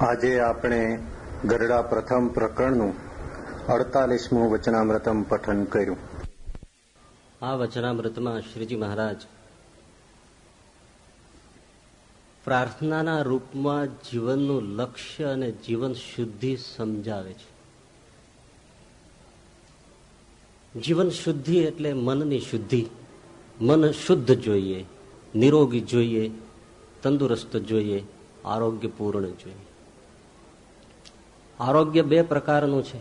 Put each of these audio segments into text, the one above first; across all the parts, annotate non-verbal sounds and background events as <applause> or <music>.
આજે આપણે ગરડા પ્રથમ પ્રકરણનું અડતાલીસમું વચનામૃતમ પઠન કર્યું. આ વચનામૃતમાં શ્રીજી મહારાજ પ્રાર્થનાના રૂપમાં જીવનનું લક્ષ્ય અને જીવન શુદ્ધિ સમજાવે છે. જીવન શુદ્ધિ એટલે મનની શુદ્ધિ. મન શુદ્ધ જોઈએ, નિરોગી જોઈએ, તંદુરસ્ત જોઈએ, આરોગ્યપૂર્ણ જોઈએ. આરોગ્ય બે પ્રકારનું છે.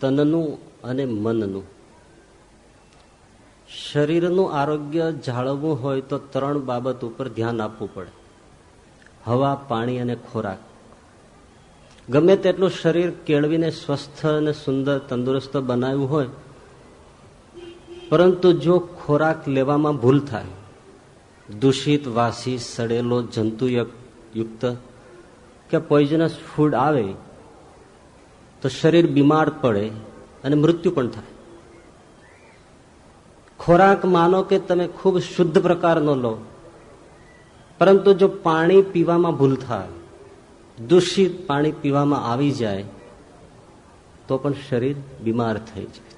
તનનું અને મનનું. શરીરનું આરોગ્ય જાળવવું હોય તો ત્રણ બાબત ઉપર ધ્યાન આપવું પડે. હવા, પાણી અને ખોરાક. ગમે તેટલું શરીર કેળવીને સ્વસ્થ અને સુંદર તંદુરસ્ત બનાવ્યું હોય, પરંતુ જો ખોરાક લેવામાં ભૂલ થાય, દૂષિત, વાસી, સડેલો, જંતુયુક્ત કે પોઈઝનસ ફૂડ આવે તો શરીર બીમાર પડે અને મૃત્યુ પણ થાય. ખોરાક માનો કે તમે ખૂબ શુદ્ધ પ્રકારનો લો, પરંતુ જો પાણી પીવામાં ભૂલ થાય, દૂષિત પાણી પીવામાં આવી જાય, તો પણ શરીર બીમાર થઈ જાય.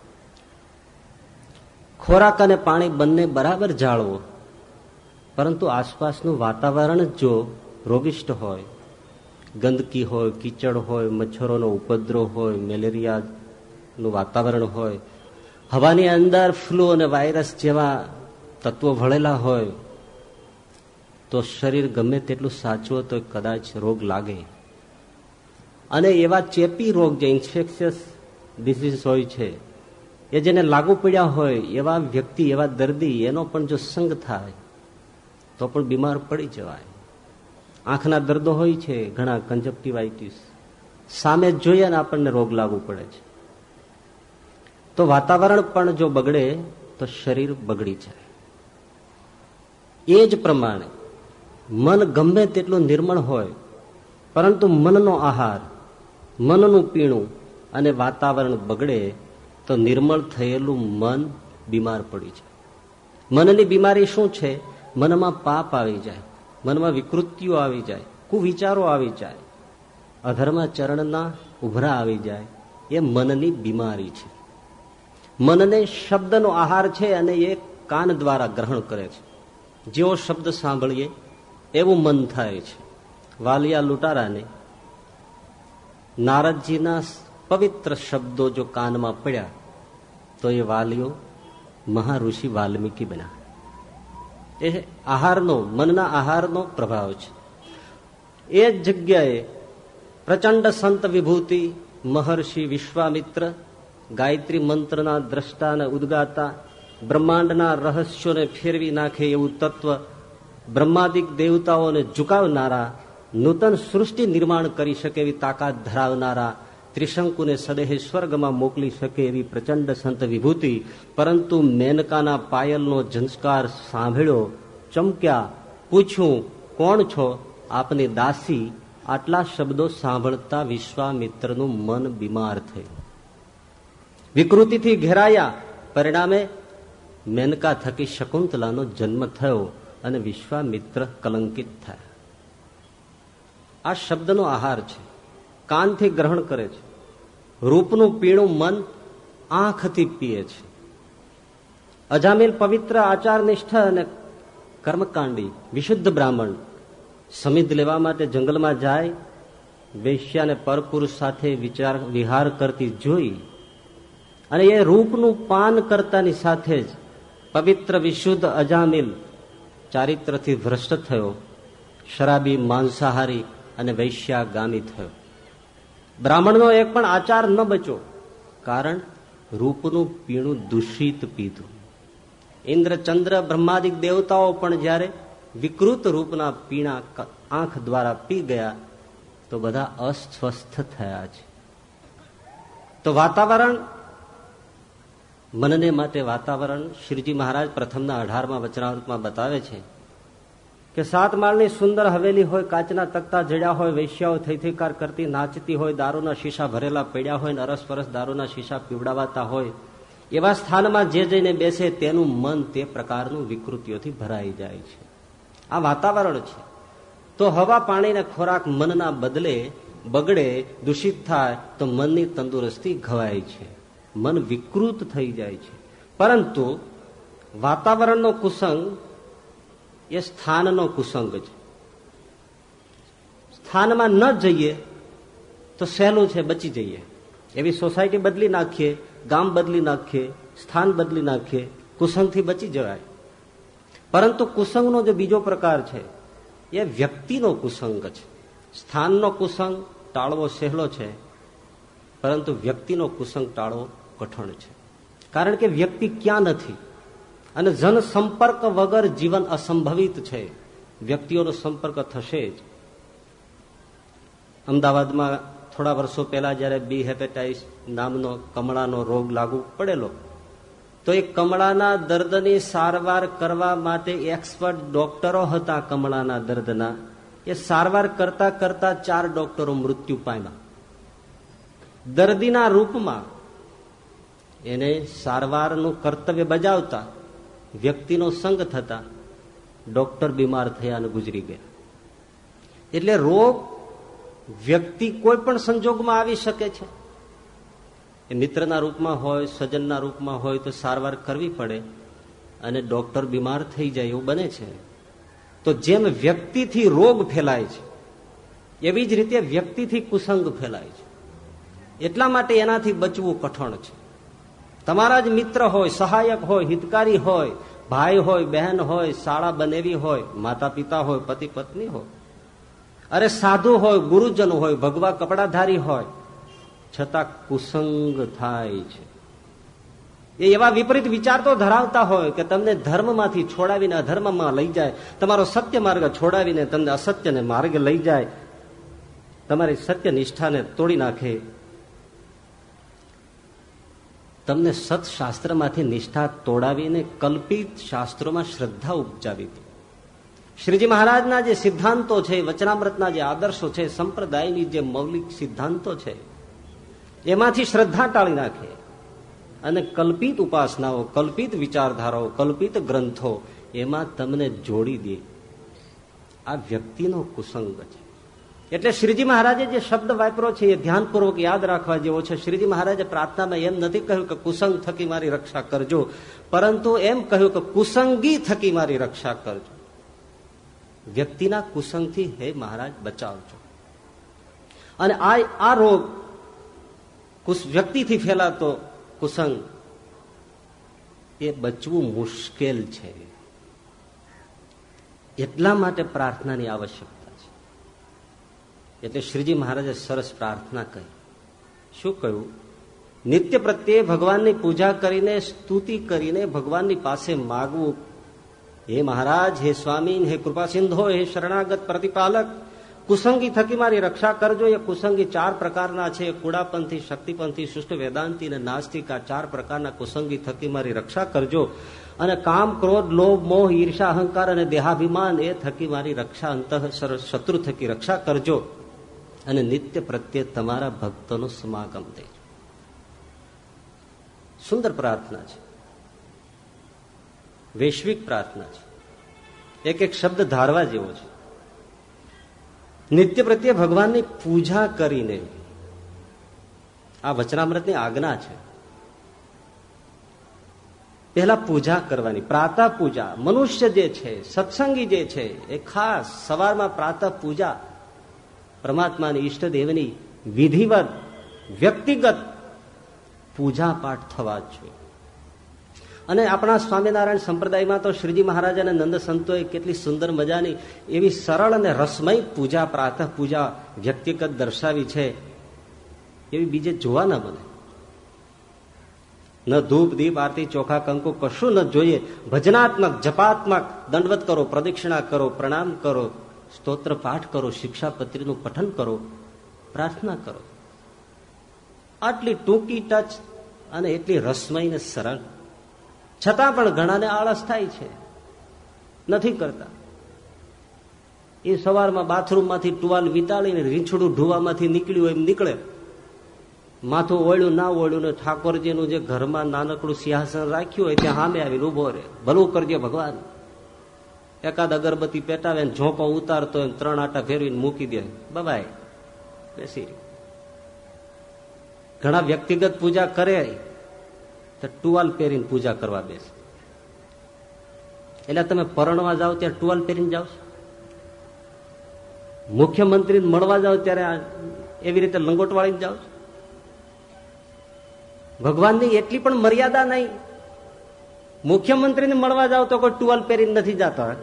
ખોરાક અને પાણી બંને બરાબર જાળવો, પરંતુ આસપાસનું વાતાવરણ જો રોગિષ્ટ હોય ગંદકી હોય, કીચડ હોય, મચ્છરોનો ઉપદ્રવ હોય, મેલેરિયાનું વાતાવરણ હોય, હવાની અંદર ફ્લૂ અને વાયરસ જેવા તત્વો ભળેલા હોય, તો શરીર ગમે તેટલું સાચવો તો કદાચ રોગ લાગે. અને એવા ચેપી રોગ જે ઇન્ફેક્શિયસ ડિસીઝ હોય છે, એ જેને લાગુ પડ્યા હોય, એવા વ્યક્તિ, એવા દર્દી, એનો પણ જો સંગ થાય, તો પણ બીમાર પડી જવાય. આંખના દર્દો હોય છે, ઘણા કંજક્ટિવાઇટીસ સામે જોઈએ ને આપણને રોગ લાગુ પડે છે. તો વાતાવરણ પણ જો બગડે, તો શરીર બગડી જાય. એ જ પ્રમાણે મન ગમે તેટલું નિર્મળ હોય, પરંતુ મનનો આહાર, મનનું પીણું અને વાતાવરણ બગડે, તો નિર્મળ થયેલું મન બીમાર પડી જાય. મનની બીમારી શું છે? મનમાં પાપ આવી જાય. મનમાં વિકૃતિઓ આવી જાય, કુવિચારો આવી જાય અધર્માચરણના ઉભરા આવી જાય, એ મનની બીમારી છે. મનને શબ્દનો આહાર છે અને એ કાન દ્વારા ગ્રહણ કરે છે. જેવો શબ્દ સાંભળીએ, એવું મન થાય છે. વાલિયા લૂંટારાને નારદજીના પવિત્ર શબ્દો જો કાનમાં પડ્યા, તો એ વાલીઓ મહાઋષિ વાલ્મીકી બન્યા. એ આહારનો, મનના આહારનો પ્રભાવ છે. એ જ જગ્યાએ પ્રચંડ સંત વિભૂતિ, મહર્ષિ વિશ્વામિત્ર, ગાયત્રી મંત્રના દ્રષ્ટાને ઉદગાતા, બ્રહ્માંડના રહસ્યોને ફેરવી નાખે એવું તત્વ બ્રહ્માદિક દેવતાઓને ઝુકાવનારા, નૂતન સૃષ્ટિ નિર્માણ કરી શકે એવી તાકાત ધરાવનારા ત્રિશંકુને સદેહ સ્વર્ગમાં મોકલી શકે એવી પ્રચંડ સંત વિભૂતિ, પરંતુ મેનકાના પાયલનો ઝંસ્કાર સાંભળ્યો, ચમક્યા પૂછ્યું કોણ છો? આપની દાસી. આટલા શબ્દો સાંભળતા વિશ્વામિત્રનું મન બીમાર થયું. વિકૃતિથી ઘેરાયા. પરિણામે મેનકા થકી શકુંતલાનો જન્મ થયો અને વિશ્વામિત્ર કલંકિત થયા. આ શબ્દનો આહાર છે. કાનથી ગ્રહણ કરે છે. રૂપનું પીણું મન આંખથી પીએ છે. અજામિલ પવિત્ર આચાર નિષ્ઠ અને કર્મકાંડી, વિશુદ્ધ બ્રાહ્મણ, સમિધ લેવા માટે જંગલમાં જાય વેશ્યાને પરપુરુષ સાથે વિચાર, વિહાર કરતી જોઈ અને એ રૂપનું પાન કરતાની સાથે જ પવિત્ર વિશુદ્ધ અજામિલ ચારિત્રથી ભ્રષ્ટ થયો, શરાબી, માંસાહારી અને વૈશ્યાગામી થયો. બ્રાહ્મણનો એક પણ આચાર ન બચ્યો. કારણ રૂપનું પીણું દૂષિત પીધું. ઇન્દ્રચંદ્ર બ્રહ્માદિક દેવતાઓ પણ જ્યારે વિકૃત રૂપના પીણા આંખ દ્વારા પી ગયા, તો બધા અસ્વસ્થ થયા છે. તો વાતાવરણ, મનને માટે વાતાવરણ શ્રીજી મહારાજ પ્રથમના અઢારમાં વચનાવૃતમાં બતાવે છે. કે સાત માળની સુંદર હવેલી હોય, કાચના તકતા જડ્યા હોય, વૈશ્યાઓ થઈ થઈકાર કરતી, નાચતી હોય, દારૂના શીશા ભરેલા પડ્યા હોય અરસ પરસ દારૂના શીશા પીવડાવાતા હોય, એવા સ્થાનમાં જે જઈને બેસે તેનું મન તે પ્રકારનું વિકૃતિઓથી ભરાઈ જાય છે. આ વાતાવરણ છે. તો હવા પાણીને ખોરાક મનના બદલે બગડે, દૂષિત થાય, તો મનની તંદુરસ્તી ઘવાય છે. મન વિકૃત થઈ જાય છે. પરંતુ વાતાવરણનો કુસંગ એ સ્થાનનો કુસંગ છે. સ્થાનમાં ન જઈએ તો સહેલું છે, બચી જઈએ. એવી સોસાયટી બદલી નાખીએ, ગામ બદલી નાખીએ, સ્થાન બદલી નાખીએ, કુસંગથી બચી જવાય. પરંતુ કુસંગનો જે બીજો પ્રકાર છે, એ વ્યક્તિનો કુસંગ છે. સ્થાનનો કુસંગ ટાળવો સહેલો છે, પરંતુ વ્યક્તિનો કુસંગ ટાળવો કઠણ છે. કારણ કે વ્યક્તિ ક્યાં નથી? અને જન સંપર્ક વગર જીવન અસંભવિત છે. વ્યક્તિઓનો સંપર્ક થશે જ. અમદાવાદમાં થોડા વર્ષો પહેલા જયારે બી હેપેટાઇસ નામનો કમળાનો રોગ લાગુ પડેલો, તો એ કમળાના દર્દની સારવાર કરવા માટે એક્સપર્ટ ડોક્ટરો હતા કમળાના દર્દના. એ સારવાર કરતા કરતા ચાર ડોક્ટરો મૃત્યુ પામ્યા. દર્દીના રૂપમાં એને સારવારનું કર્તવ્ય બજાવતા વ્યક્તિનો સંગ થતા ડોક્ટર બીમાર થયા અને ગુજરી ગયા. એટલે રોગ વ્યક્તિ કોઈ પણ સંજોગમાં આવી શકે છે. એ મિત્રના રૂપમાં હોય સજનના રૂપમાં હોય તો સારવાર કરવી પડે અને ડોક્ટર બીમાર થઈ જાય એવું બને છે. તો જેમ વ્યક્તિથી રોગ ફેલાય છે, એવી જ રીતે વ્યક્તિથી કુસંગ ફેલાય છે. એટલા માટે એનાથી બચવું કઠણ છે. તમારા જ મિત્ર હોય, સહાયક હોય, હિતકારી હોય, ભાઈ હોય, બહેન હોય, શાળા બનેવી હોય માતા પિતા હોય પતિ પત્ની હોય. અરે સાધુ હોય, ગુરુજન હોય, ભગવા કપડાધારી હોય, છતાં કુસંગ થાય છે. એ એવા વિપરીત વિચાર તો ધરાવતા હોય કે તમને ધર્મમાંથી છોડાવીને અધર્મમાં લઈ જાય, તમારો સત્ય માર્ગ છોડાવીને તમને અસત્યને માર્ગે લઈ જાય, તમારી સત્ય નિષ્ઠાને તોડી નાખે તમને સત્શાસ્ત્રમાંથી નિષ્ઠા તોડાવીને કલ્પિત શાસ્ત્રોમાં શ્રદ્ધા ઉપજાવી હતી. શ્રીજી મહારાજના જે સિદ્ધાંતો છે વચનામૃતના જે આદર્શો છે સંપ્રદાયની જે મૌલિક સિદ્ધાંતો છે, એમાંથી શ્રદ્ધા ટાળી નાખે અને કલ્પિત ઉપાસનાઓ, કલ્પિત વિચારધારાઓ, કલ્પિત ગ્રંથો એમાં તમને જોડી દે. આ વ્યક્તિનો કુસંગ છે. એટલે શ્રીજી મહારાજે જે શબ્દ વાપરો છે એ ધ્યાનપૂર્વક યાદ રાખવા જેવો છે. શ્રીજી મહારાજે પ્રાર્થનામાં એમ નથી કહ્યું કે કુસંગ થકી મારી રક્ષા કરજો, પરંતુ એમ કહ્યું કે કુસંગી થકી મારી રક્ષા કરજો. વ્યક્તિના કુસંગથી હે મહારાજ, બચાવજો. અને આ આ રોગ વ્યક્તિથી ફેલાતો કુસંગ, એ બચવું મુશ્કેલ છે. એટલા માટે પ્રાર્થનાની આવશ્યકતા એટલે શ્રીજી મહારાજે સરસ પ્રાર્થના કહી શું કહ્યું? નિત્ય પ્રત્યે ભગવાનની પૂજા કરીને, સ્તુતિ કરીને ભગવાનની પાસે માગવું. હે મહારાજ, હે સ્વામી હે કૃપા હે શરણાગત પ્રતિપાલક. કુસંગી થકી મારી રક્ષા કરજો. એ કુસંગી ચાર પ્રકારના છે. કુડાપંથી શક્તિપંથી શુષ્ટ વેદાંતિ અને નાસ્તિક. આ ચાર પ્રકારના કુસંગી થકી મારી રક્ષા કરજો. અને કામ, ક્રોધ, લોભ, મોહ, ઈર્ષા, અહંકાર અને દેહાભિમાન એ થકી મારી રક્ષા અંત શત્રુ થકી રક્ષા કરજો. અને નિત્ય પ્રત્યે તમારા ભક્તોનો સમાગમ દેજો સુંદર પ્રાર્થના છે. વૈશ્વિક પ્રાર્થના છે. એક એક શબ્દ ધારવા જેવો છે. નિત્ય પ્રત્યે ભગવાનની પૂજા કરીને આ વચનામૃતની આજ્ઞા છે. પહેલા પૂજા કરવાની, પ્રાતઃ પૂજા, મનુષ્ય જે છે, સત્સંગી જે છે, એ ખાસ સવારમાં પ્રાતઃ પૂજા પરમાત્માની ઈષ્ટદેવની વિધિવત, વ્યક્તિગત પૂજા પાઠ થવા જ જોઈએ. અને આપણા સ્વામિનારાયણ સંપ્રદાયમાં તો શ્રીજી મહારાજ અને નંદ સંતોએ કેટલી સુંદર મજાની એવી સરળ અને રસમય પૂજા પ્રાતઃ પૂજા વ્યક્તિગત દર્શાવી છે. એવી બીજે જોવા ન બને ન ધૂપ, દીપ, આરતી, ચોખા, કંકુ કશું ન જોઈએ. ભજનાત્મક, જપાત્મક, દંડવત કરો, પ્રદક્ષિણા કરો, પ્રણામ કરો. સ્તોત્ર પાઠ કરો, શિક્ષાપત્રીનું પઠન કરો, પ્રાર્થના કરો. આટલી ટૂંકી ટચ અને એટલી રસમય ને સરળ. છતાં પણ ઘણાને આળસ થાય છે. નથી કરતા. એ સવારમાં બાથરૂમમાંથી ટુવાલ વિતાળીને રીંછડું ઢુવામાંથી નીકળ્યું એમ નીકળે. માથું ઓળ્યું ના ઓળ્યું ને ઠાકોરજીનું જે ઘરમાં નાનકડું સિંહાસન રાખ્યું હોય ત્યાં સામે આવીને ઊભો રહે. ભલું કરજે ભગવાન. એકાદ અગરબત્તી પેટાવે ને ઉતારતો હોય ત્રણ આટા ફેરવીને મૂકી દે. બબાય બેસી ઘણા વ્યક્તિગત પૂજા કરે તો ટુવાલ પહેરીને પૂજા કરવા બેસે. એટલે તમે પરણવા જાઓ ત્યારે ટુવાલ પહેરીને જાઓ મુખ્યમંત્રી મળવા જાઓ ત્યારે એવી રીતે લંગોટ વાળીને જાઓ ભગવાનની એટલી પણ મર્યાદા નહીં. મુખ્યમંત્રીને મળવા જાવ તો કોઈ ટુવાલ પહેરીને નથી જતા.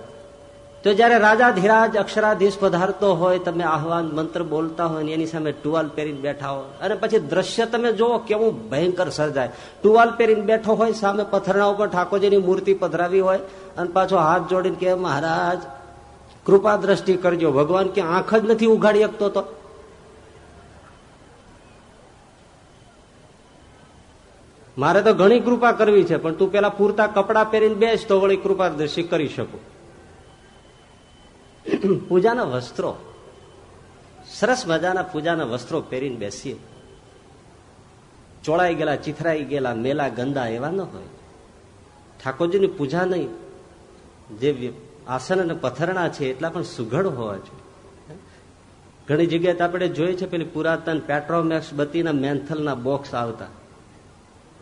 તો જયારે રાજા ધીરાજ અક્ષરાધીશ પધારતો હોય, તમે આહવાન મંત્ર બોલતા હોય એની સામે ટુવાલ પહેરીને બેઠા હોય, અને પછી દ્રશ્ય તમે જુઓ કેવું ભયંકર સર્જાય. ટુવાલ પહેરીને બેઠો હોય, સામે પથ્થરના ઉપર ઠાકોરજીની મૂર્તિ પધરાવી હોય, અને પાછો હાથ જોડીને કે મહારાજ, કૃપા દ્રષ્ટિ કરજો, ભગવાન કે આંખ જ નથી ઉઘાડી શકતો તો. મારે તો ઘણી કૃપા કરવી છે, પણ તું પેલા પૂરતા કપડા પહેરીને બેસ તો વળી કૃપા દ્રષ્ટિ કરી શકું. <coughs> પૂજાના વસ્ત્રો. સરસ મજાના પૂજાના વસ્ત્રો પહેરીને બેસીએ. ચોળાઈ ગયેલા, ચિથરાઈ ગયેલા, મેલા, ગંદા એવા ન હોય. ઠાકોરજીની પૂજા નહીં. જે આસન અને પથરણા છે એટલા પણ સુઘડ હોવા જોઈએ. ઘણી જગ્યાએ આપણે જોઈએ છે પેલી પુરાતન પેટ્રોમેક્સ બતીના મેન્થલના બોક્સ આવતા.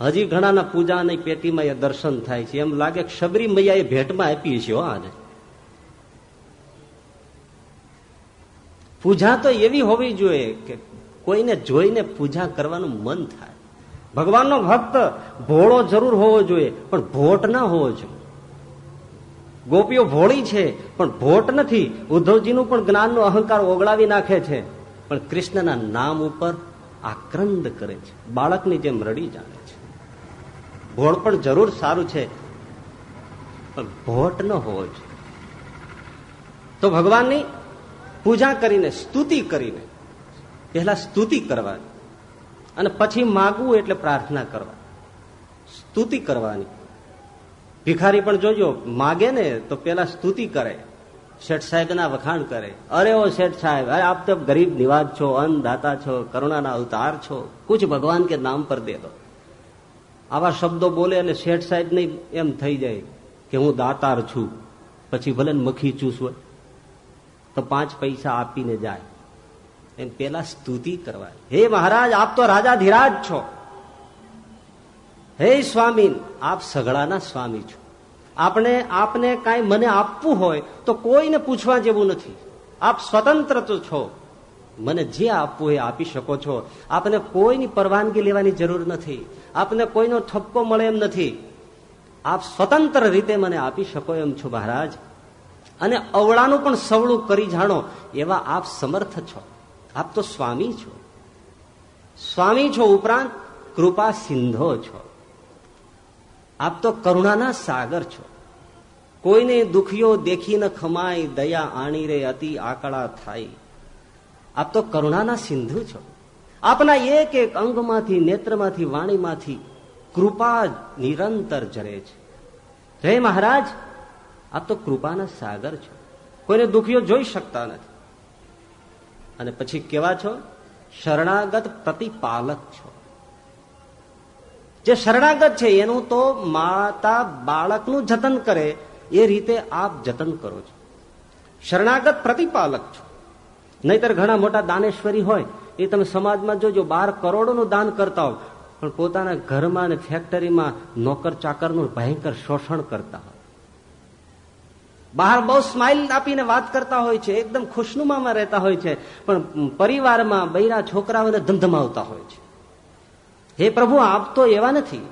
હજી ઘણાના પૂજા અને પેટીમાં એ દર્શન થાય છે. એમ લાગે શબરી મૈયાએ ભેટમાં આપી છે આને પૂજા તો એવી હોવી જોઈએ કે કોઈને જોઈને પૂજા કરવાનું મન થાય. ભગવાનનો ભક્ત ભોળો જરૂર હોવો જોઈએ, પણ ભોટ ના હોવો જોઈએ. ગોપીઓ ભોળી છે, પણ ભોટ નથી. ઉદ્ધવજીનું પણ જ્ઞાનનો અહંકાર ઓગળાવી નાખે છે. પણ કૃષ્ણના નામ ઉપર આક્રંદ કરે છે. બાળકની જેમ રડી જાણે છે. ભોળ પણ જરૂર સારું છે, પણ ભોટ ન હોવો જોઈએ. તો ભગવાનની પૂજા કરીને, સ્તુતિ કરીને, પહેલા સ્તુતિ કરવાની અને પછી માગવું એટલે પ્રાર્થના કરવા. સ્તુતિ કરવાની. ભિખારી પણ જોજો, માગે ને તો પેલા સ્તુતિ કરે. શેઠ સાહેબના વખાણ કરે. અરે ઓ શેઠ સાહેબ, અરે આપ તો ગરીબ નિવાજ છો, અન્નદાતા છો, કરુણાના અવતાર છો. કુછ ભગવાન કે નામ પર દે દો. આવા શબ્દો બોલે અને શેઠ સાહેબ નહીં એમ થઈ જાય કે હું દાતાર છું. પછી ભલે મખી ચૂસ હોય તો પાંચ પૈસા આપીને જાય. એમ પેલા સ્તુતિ કરવા હે મહારાજ, આપ તો રાજા ધીરાજ છો. હે સ્વામી આપ સઘળાના સ્વામી છો. આપણે, આપને કાંઈ મને આપવું હોય તો કોઈને પૂછવા જેવું નથી. આપ સ્વતંત્ર છો. મને જે આપવું હોય આપી શકો છો. આપને કોઈની પરવાનગી લેવાની જરૂર નથી. આપને કોઈનો ઠપકો મળે એમ નથી. આપ સ્વતંત્ર રીતે મને આપી શકો એમ છો મહારાજ. અને અવળાનું પણ સવળું કરી જાણો, એવા આપ સમર્થ છો. આપ તો સ્વામી છો. સ્વામી છો ઉપરાંત કૃપા સિંધો છો. આપ તો કરુણાના સાગર છો. કોઈને દુખીઓ દેખીને ખમાય, દયા આણી રે, અતિ આકળા થાય. આપ તો કરુણાના સિંધુ છો. આપના એક એક અંગમાંથી, નેત્રમાંથી, વાણીમાંથી કૃપા નિરંતર જરે છે. હે મહારાજ. આપ તો કૃપાના સાગર છો. કોઈને દુખીઓ જોઈ શકતા નથી. અને પછી કેવા છો? શરણાગત પ્રતિપાલક છો. જે શરણાગત છે, એનું તો માતા બાળકનું જતન કરે, એ રીતે આપ જતન કરો છો. શરણાગત પ્રતિપાલક છો. નહીતર ઘણા મોટા દાનેશ્વરી હોય, એ તમે સમાજમાં જોજો બાર કરોડોનું દાન કરતા હોય પણ પોતાના ઘરમાં અને ફેક્ટરીમાં નોકર ચાકરનું ભયંકર શોષણ કરતા બહાર બહુ સ્માઇલ આપીને વાત કરતા હોય છે, એકદમ ખુશનુમામાં રહેતા હોય છે, પણ પરિવારમાં બૈરા છોકરાઓને ધમધમાવતા હોય છે. હે પ્રભુ, આપ તો એવા નથી.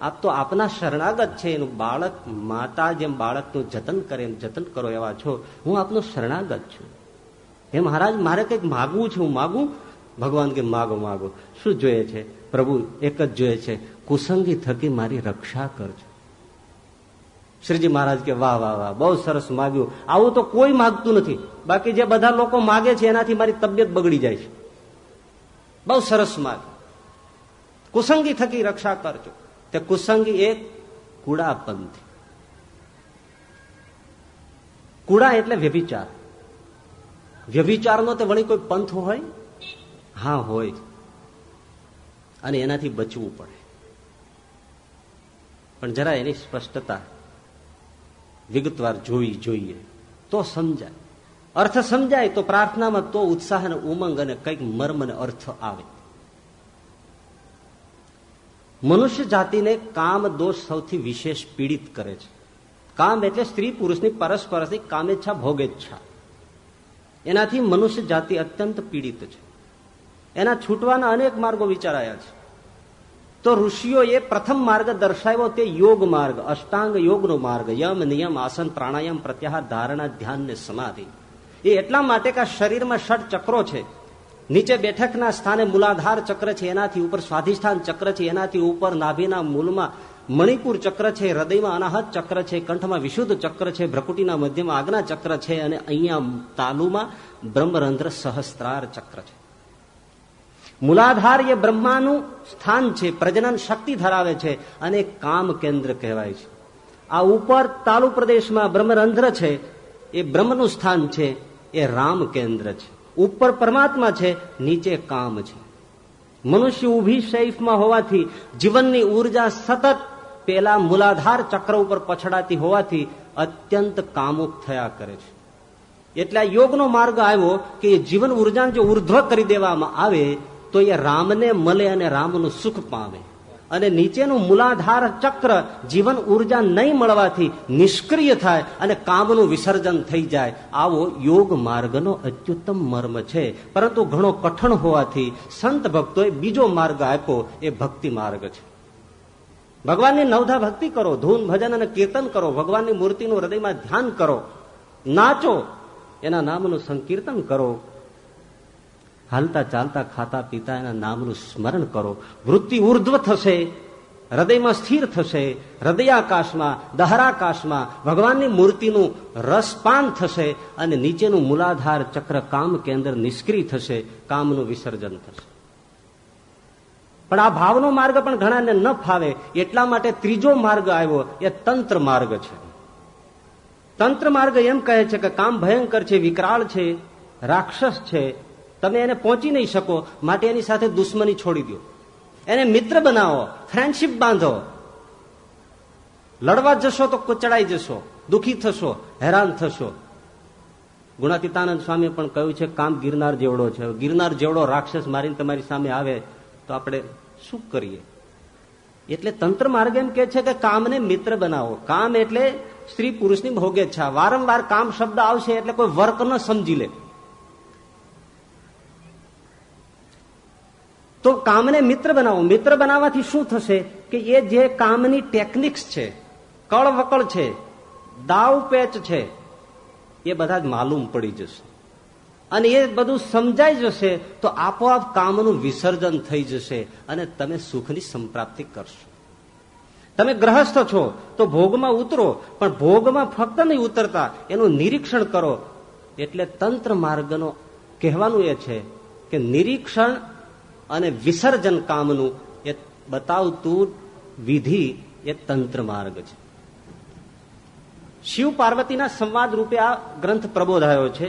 આપ તો આપના શરણાગત છે. એનું બાળક માતા જેમ બાળકનું જતન કરે એમ જતન કરો એવા છો. હું આપનો શરણાગત છું. હે મહારાજ, મારે કંઈક માગવું છે, હું માગું? ભગવાન કે, માગો માગો. શું જોઈએ છે? પ્રભુ, એક જ જોઈએ છે, કુસંગી થકી મારી રક્ષા કરજો. શ્રીજી મહારાજ કે, વાહ વાહ વાહ, બહુ સરસ માગ્યું. આવું તો કોઈ માગતું નથી. બાકી જે બધા લોકો માગે છે, એનાથી મારી તબિયત બગડી જાય છે. બહુ સરસ માગ. કુસંગી થકી રક્ષા કરજો. તે કુસંગી એક કુડાપંથી. કુડા એટલે વ્યભિચાર. વ્યભિચારનો તે વળી કોઈ પંથ હોય? હા, હોય. અને એનાથી બચવું પડે. પણ જરા એની સ્પષ્ટતા વિગતવાર જોવી જોઈએ. તો સમજાય. અર્થ સમજાય તો પ્રાર્થનામાં તો ઉત્સાહ અને ઉમંગ અને કંઈક મર્મ અને અર્થ આવે. મનુષ્ય જાતિને કામ દોષ સૌથી વિશેષ પીડિત કરે છે. કામ એટલે સ્ત્રી પુરુષની પરસ્પરથી કામેચ્છા ભોગેચ્છા એનાથી મનુષ્ય જાતિ અત્યંત પીડિત છે. એના છૂટવાના અનેક માર્ગો વિચારાયા છે. તો ઋષિઓએ પ્રથમ માર્ગ દર્શાવ્યો તે યોગ માર્ગ, અષ્ટાંગ યોગનો માર્ગ, યમ, નિયમ, આસન, પ્રાણાયામ, પ્રત્યાહાર, ધારણા ધ્યાન ને સમાધિ. એ એટલા માટે કે શરીરમાં ષટ ચક્રો છે. નીચે બેઠકના સ્થાને મૂલાધાર ચક્ર છે, એનાથી ઉપર સ્વાધિષ્ઠાન ચક્ર છે, એનાથી ઉપર નાભીના મૂલમાં મણિપુર ચક્ર છે, હૃદયમાં અનાહત ચક્ર છે, કંઠમાં વિશુદ્ધ ચક્ર છે, ભ્રકુટીના મધ્યમાં આજ્ઞા ચક્ર છે અને અહીંયા તાલુમાં બ્રહ્મરંધ્ર સહસ્ત્રાર ચક્ર છે. મૂલાધાર એ બ્રહ્માનું સ્થાન છે, પ્રજનન શક્તિ ધરાવે છે અને કામ કેન્દ્ર કહેવાય છે. આ ઉપર તાલુ પ્રદેશમાં બ્રહ્મરંધ્ર છે, એ બ્રહ્મનું સ્થાન છે, એ રામ કેન્દ્ર છે. ઉપર પરમાત્મા છે, નીચે કામ છે. મનુષ્ય ઊભી શૈફમાં હોવાથી, જીવનની ઊર્જા સતત પેલા મૂલાધાર ચક્ર ઉપર પછડાતી હોવાથી અત્યંત કામુક થયા કરે છે. એટલે યોગનો માર્ગ આવ્યો કે જીવન ઉર્જાને જો ઉર્ધ્વ કરી દેવામાં આવે તો એ રામને મળે અને રામનું સુખ પામે. અને નીચેનું મૂલાધાર ચક્ર જીવન ઊર્જા નહીં મળવાથી નિષ્ક્રિય થાય અને કામનું વિસર્જન થઈ જાય. આવો યોગ માર્ગનો અત્યુત્તમ મર્મ છે. પરંતુ ઘણો કઠણ હોવાથી સંત ભક્તોએ બીજો માર્ગ આપ્યો. એ ભક્તિ માર્ગ છે. ભગવાનની નવધા ભક્તિ કરો, ધૂન, ભજન અને કીર્તન કરો, ભગવાનની મૂર્તિનું હૃદયમાં ધ્યાન કરો, નાચો, એના નામનું સંકીર્તન કરો. હાલતા ચાલતા ખાતા પીતા એના નામનું સ્મરણ કરો. વૃત્તિ ઉર્ધ્વ થશે, હૃદયમાં સ્થિર થશે, હૃદયાકાશમાં, દહરાકાશમાં ભગવાનની મૂર્તિનું રસપાન થશે અને નીચેનું મૂલાધાર ચક્ર કામ કેન્દ્ર નિષ્ક્રિય થશે, કામનું વિસર્જન થશે. પણ આ ભાવનો માર્ગ પણ ઘણાને ન ફાવે. એટલા માટે ત્રીજો માર્ગ આવ્યો, એ તંત્ર માર્ગ છે. તંત્ર માર્ગ એમ કહે છે કે કામ ભયંકર છે, વિકરાળ છે, રાક્ષસ છે તમે એને પહોંચી નહીં શકો, માટે એની સાથે દુશ્મની છોડી દો. એને મિત્ર બનાવો ફ્રેન્ડશીપ બાંધો. લડવા જશો તો કચડાઈ જશો, દુઃખી થશો, હેરાન થશો. ગુણાતીતાનંદ સ્વામી પણ કહ્યું છે, કામ ગિરનાર જેવડો છે. ગિરનાર જેવડો રાક્ષસ મારીને તમારી સામે આવે તો આપણે શું કરીએ? એટલે તંત્ર માર્ગ એમ કે છે કે કામને મિત્ર બનાવો. કામ એટલે સ્ત્રી પુરુષની ભોગેચ્છા વારંવાર કામ શબ્દ આવશે એટલે કોઈ વર્ક ન સમજી લે. તો કામને મિત્ર બનાવો. મિત્ર બનાવવાથી શું થશે? કે એ જે કામની ટેકનિક્સ છે, કળવકળ છે, દાવ પેચ છે, એ બધા જ માલુમ પડી જશે. અને એ બધું સમજાઈ જશે તો આપોઆપ કામનું વિસર્જન થઈ જશે અને તમે સુખની સંપ્રાપ્તિ કરશો. તમે ગ્રહસ્થ છો, તો ભોગમાં ઉતરો, પણ ભોગમાં ફક્ત નહીં ઉતરતા, એનું નિરીક્ષણ કરો. એટલે તંત્ર માર્ગનો કહેવાનું એ છે કે નિરીક્ષણ અને વિસર્જન કામનું એ બતાવતું વિધિ એ તંત્ર માર્ગ છે. શિવ પાર્વતીના સંવાદ રૂપે આ ગ્રંથ પ્રબોધાયો છે.